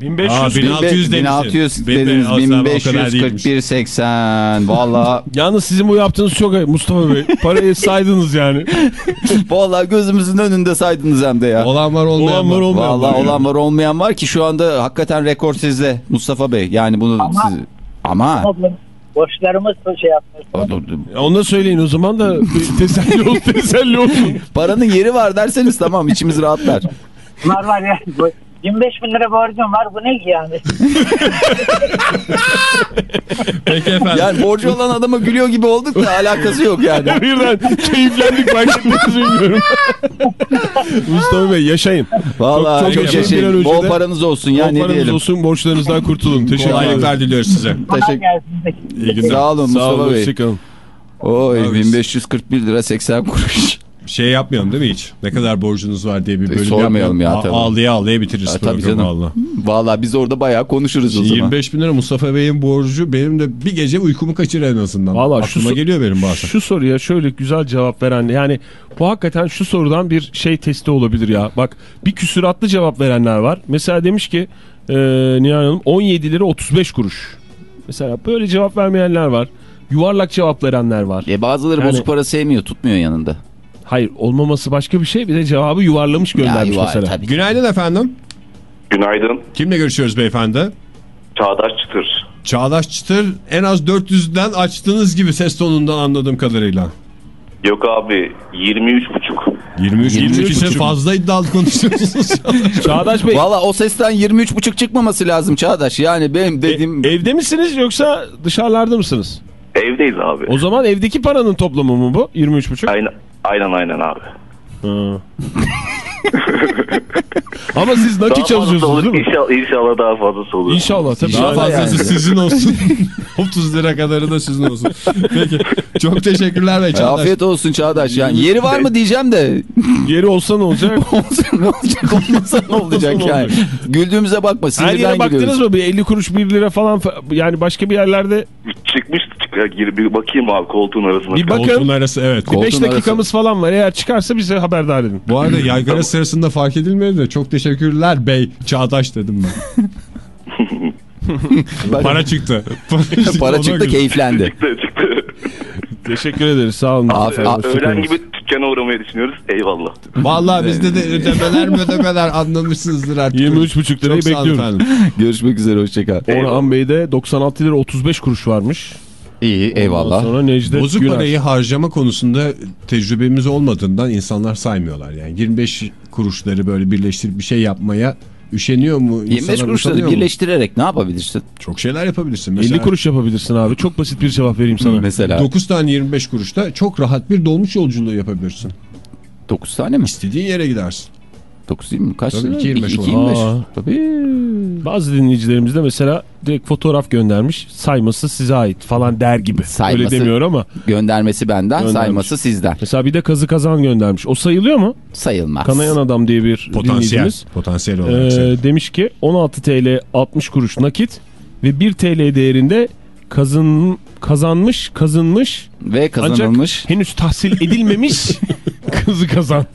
1500 Aa, 1600 1600 demişsin. dediniz. Benim aslında o kadar değilmiş. 1541 80. Valla Yalnız sizin bu yaptığınız çok Mustafa Bey. Parayı saydınız yani. valla gözümüzün önünde saydınız hem de ya. Olan var olmayan Olan var, var. olmayan Valla var. olan var olmayan var ki şu anda hakikaten rekor sizde Mustafa Bey. Yani bunu Ama- siz... Ama borçlarımız şey yapmıyor. Ya Onu da söyleyin o zaman da teselli olsun. Teselli olsun. paranın yeri var derseniz tamam içimiz rahatlar. Var var ya. Bu 25 bin lira borcum var bu ne ki yani? Peki efendim. Yani borcu olan adama gülüyor gibi olduk da alakası yok yani. Birden keyiflendik fark ettiniz bilmiyorum. Mustafa Bey yaşayın. Valla Çok- çok, yaşayın. Bol paranız olsun ya Bol ne paranız diyelim. olsun borçlarınızdan kurtulun. Teşekkür ederim. Kolaylıklar diliyoruz size. Teşekkür-. İyi günler. Sağ olun Sağ Mustafa olun. Bey. Hoşçakalın. Oy Abi, 1541 lira 80 kuruş. Şey yapmayalım değil mi hiç? Ne kadar borcunuz var diye bir bölüm sormayalım yapmayalım. ya, tabii. Ağlaya ağlaya bitiririz Ha, tabii programı canım. valla. Valla biz orada bayağı konuşuruz o zaman. 25 bin lira Mustafa Bey'in borcu benim de bir gece uykumu kaçır en azından. Vallahi şu Aklıma geliyor benim bazen. Şu soruya şöyle güzel cevap veren yani bu hakikaten şu sorudan bir şey testi olabilir ya. Bak bir küsuratlı cevap verenler var. Mesela demiş ki e, Nihal Hanım 17 lira 35 kuruş. Mesela böyle cevap vermeyenler var. Yuvarlak cevap verenler var. E bazıları Yani- bozuk para sevmiyor tutmuyor yanında. Hayır olmaması başka bir şey bir de cevabı yuvarlamış göndermiş yuvar, mesela. tabii. Günaydın efendim. Günaydın. Kimle görüşüyoruz beyefendi? Çağdaş Çıtır. Çağdaş Çıtır en az 400'den açtığınız gibi ses tonundan anladığım kadarıyla. Yok abi 23 buçuk. 23 23 23 ise fazla iddialı konuşuyorsunuz. Çağdaş Bey Valla o sesten 23,5 çıkmaması lazım Çağdaş. Yani benim dediğim... e- evde misiniz yoksa dışarılarda mısınız? Evdeyiz abi. O zaman evdeki paranın toplamı mı bu? 23,5? Aynen, aynen aynen abi. Ha. Ama siz nakit Daha çalışıyorsunuz olur. değil mi? İnşallah, inşallah daha fazlası olur. İnşallah tabii. Daha Yani- fazlası yani. sizin olsun. 30 lira kadarı da sizin olsun. Peki. Çok teşekkürler Bey Çağdaş. Afiyet olsun Çağdaş. Yani yeri var mı diyeceğim de Yeri olsa ne olacak? olsa ne olacak olmasa ne olacak yani. olacak? Güldüğümüze bakma Her yere baktınız gülüyoruz. mı? Bir 50 kuruş 1 lira falan fa- yani başka bir yerlerde Çıkmış ya, gir bir bakayım abi koltuğun arasına. Bir bak- Koltuğun Bakın. arası evet. Koltuğun 5 arası. dakikamız falan var. Eğer çıkarsa bize haberdar edin. Bu arada yaygara sırasında fark edilmedi de çok teşekkürler Bey Çağdaş dedim ben. Para çıktı. Para çıktı göre. keyiflendi. Çıktı çıktı. Teşekkür ederiz. Sağ olun. Abi, hoşçakalın. Öğlen gibi dükkana uğramayı düşünüyoruz. Eyvallah. Vallahi bizde de ödemeler ödemeler anlamışsınızdır artık. 23,5 lirayı bekliyorum. Görüşmek üzere hoşçakal. Orhan Bey'de 96 lira 35 kuruş varmış. İyi Ondan eyvallah. Sonra Necdet Bozuk Güner. parayı harcama konusunda tecrübemiz olmadığından insanlar saymıyorlar. Yani 25 kuruşları böyle birleştirip bir şey yapmaya üşeniyor mu? 25 İnsanlar kuruşları utanıyor mu? birleştirerek ne yapabilirsin? Çok şeyler yapabilirsin. Mesela 50 kuruş yapabilirsin abi. Çok basit bir cevap vereyim sana. Mesela 9 tane 25 kuruşta çok rahat bir dolmuş yolculuğu yapabilirsin. 9 tane mi? İstediğin yere gidersin. 9 değil mi? Kaç Tabii, lira? 2.25 İki- olur. 2.25. Aa. Tabii. Bazı dinleyicilerimiz de mesela direkt fotoğraf göndermiş. Sayması size ait falan der gibi. Sayması- Öyle demiyor ama. Göndermesi benden, Göndermiş. sayması sizden. Mesela bir de kazı kazan göndermiş. O sayılıyor mu? Sayılmaz. Kanayan Adam diye bir Potansiyel. dinleyicimiz. Potansiyel Ee, olarak. senin. demiş ki 16 TL 60 kuruş nakit ve 1 TL değerinde kazın, kazanmış kazınmış Ve kazanılmış. ancak henüz tahsil edilmemiş kızı kazan.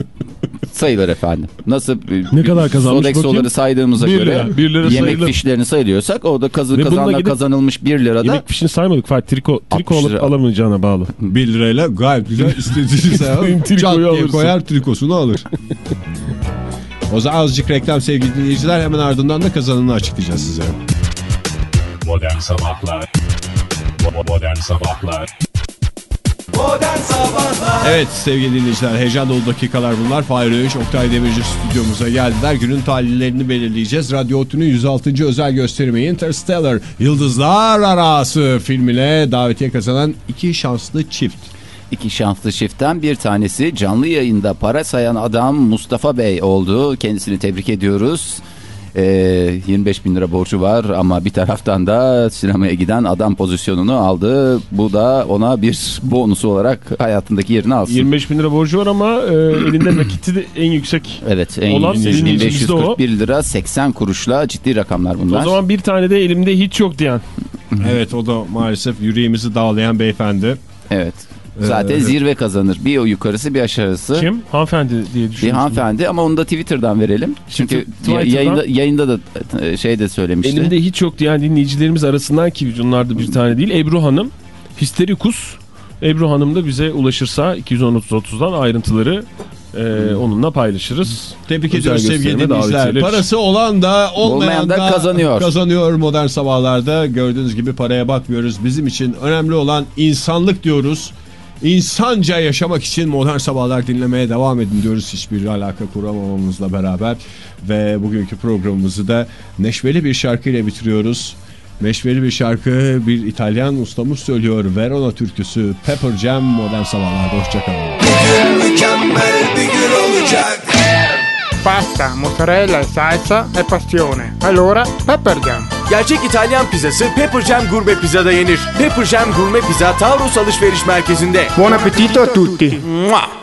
Sayılır efendim. Nasıl Ne kadar kazanmış Sodexo'ları bakayım? saydığımıza Bir göre lira, bir lira yemek sayılır. fişlerini sayıyorsak o da kazı, kazanla kazanılmış 1 lirada Yemek fişini saymadık Fatih. Triko, triko 60 alıp lira. alamayacağına bağlı. 1 lirayla gayet güzel istediğini sayar. Trikoyu Çat diye alırsın. koyar trikosunu alır. o zaman azıcık reklam sevgili dinleyiciler. Hemen ardından da kazanını açıklayacağız size. Modern Sabahlar Modern Sabahlar Evet sevgili dinleyiciler heyecan dolu dakikalar bunlar. Fahir Öğünç, Oktay Demirci stüdyomuza geldiler. Günün talihlerini belirleyeceğiz. Radyo Otü'nün 106. özel gösterimi Interstellar Yıldızlar Arası filmine davetiye kazanan iki şanslı çift. İki şanslı çiftten bir tanesi canlı yayında para sayan adam Mustafa Bey oldu. Kendisini tebrik ediyoruz. Ee, 25 bin lira borcu var ama bir taraftan da sinemaya giden adam pozisyonunu aldı. Bu da ona bir bonusu olarak hayatındaki yerini alsın. 25 bin lira borcu var ama e, elinde nakiti de en yüksek. Evet en Olan yüksek dinleyicimiz de o. 1541 lira 80 kuruşla ciddi rakamlar bunlar. O zaman bir tane de elimde hiç yok diyen. Evet o da maalesef yüreğimizi dağlayan beyefendi. Evet. Zaten Ee, zirve kazanır. Bir o yukarısı bir aşağısı. Kim? Hanımefendi diye Bir düşünmüştüm. hanımefendi ama onu da Twitter'dan verelim. Çünkü yayında, yayında da e, şey de söylemişti. Elimde hiç yok diyen dinleyicilerimiz arasından ki onlar da bir tane değil. Ebru Hanım, Histerikus. Ebru Hanım da bize ulaşırsa 230'dan ayrıntıları e, onunla paylaşırız. Tebrik ediyoruz sevgili dinleyiciler. için. Parası olan da olmayan, da kazanıyor. Kazanıyor modern sabahlarda. Gördüğünüz gibi paraya bakmıyoruz. Bizim için önemli olan insanlık diyoruz. İnsanca yaşamak için modern sabahlar dinlemeye devam edin diyoruz. Hiçbir alaka kuramamamızla beraber. Ve bugünkü programımızı da neşveli bir şarkıyla bitiriyoruz. Neşveli bir şarkı bir İtalyan ustamız söylüyor. Verona türküsü Pepper Jam modern sabahlarda. Hoşçakalın. Pasta, mozzarella salsa e passione. Allora, pepper jam. Gerçek İtalyan pizzası Pepper Jam Gurme Pizza'da yenir. Pepper Jam Gurme Pizza Taurus Alışveriş Merkezi'nde. Buon appetito a tutti. Mua!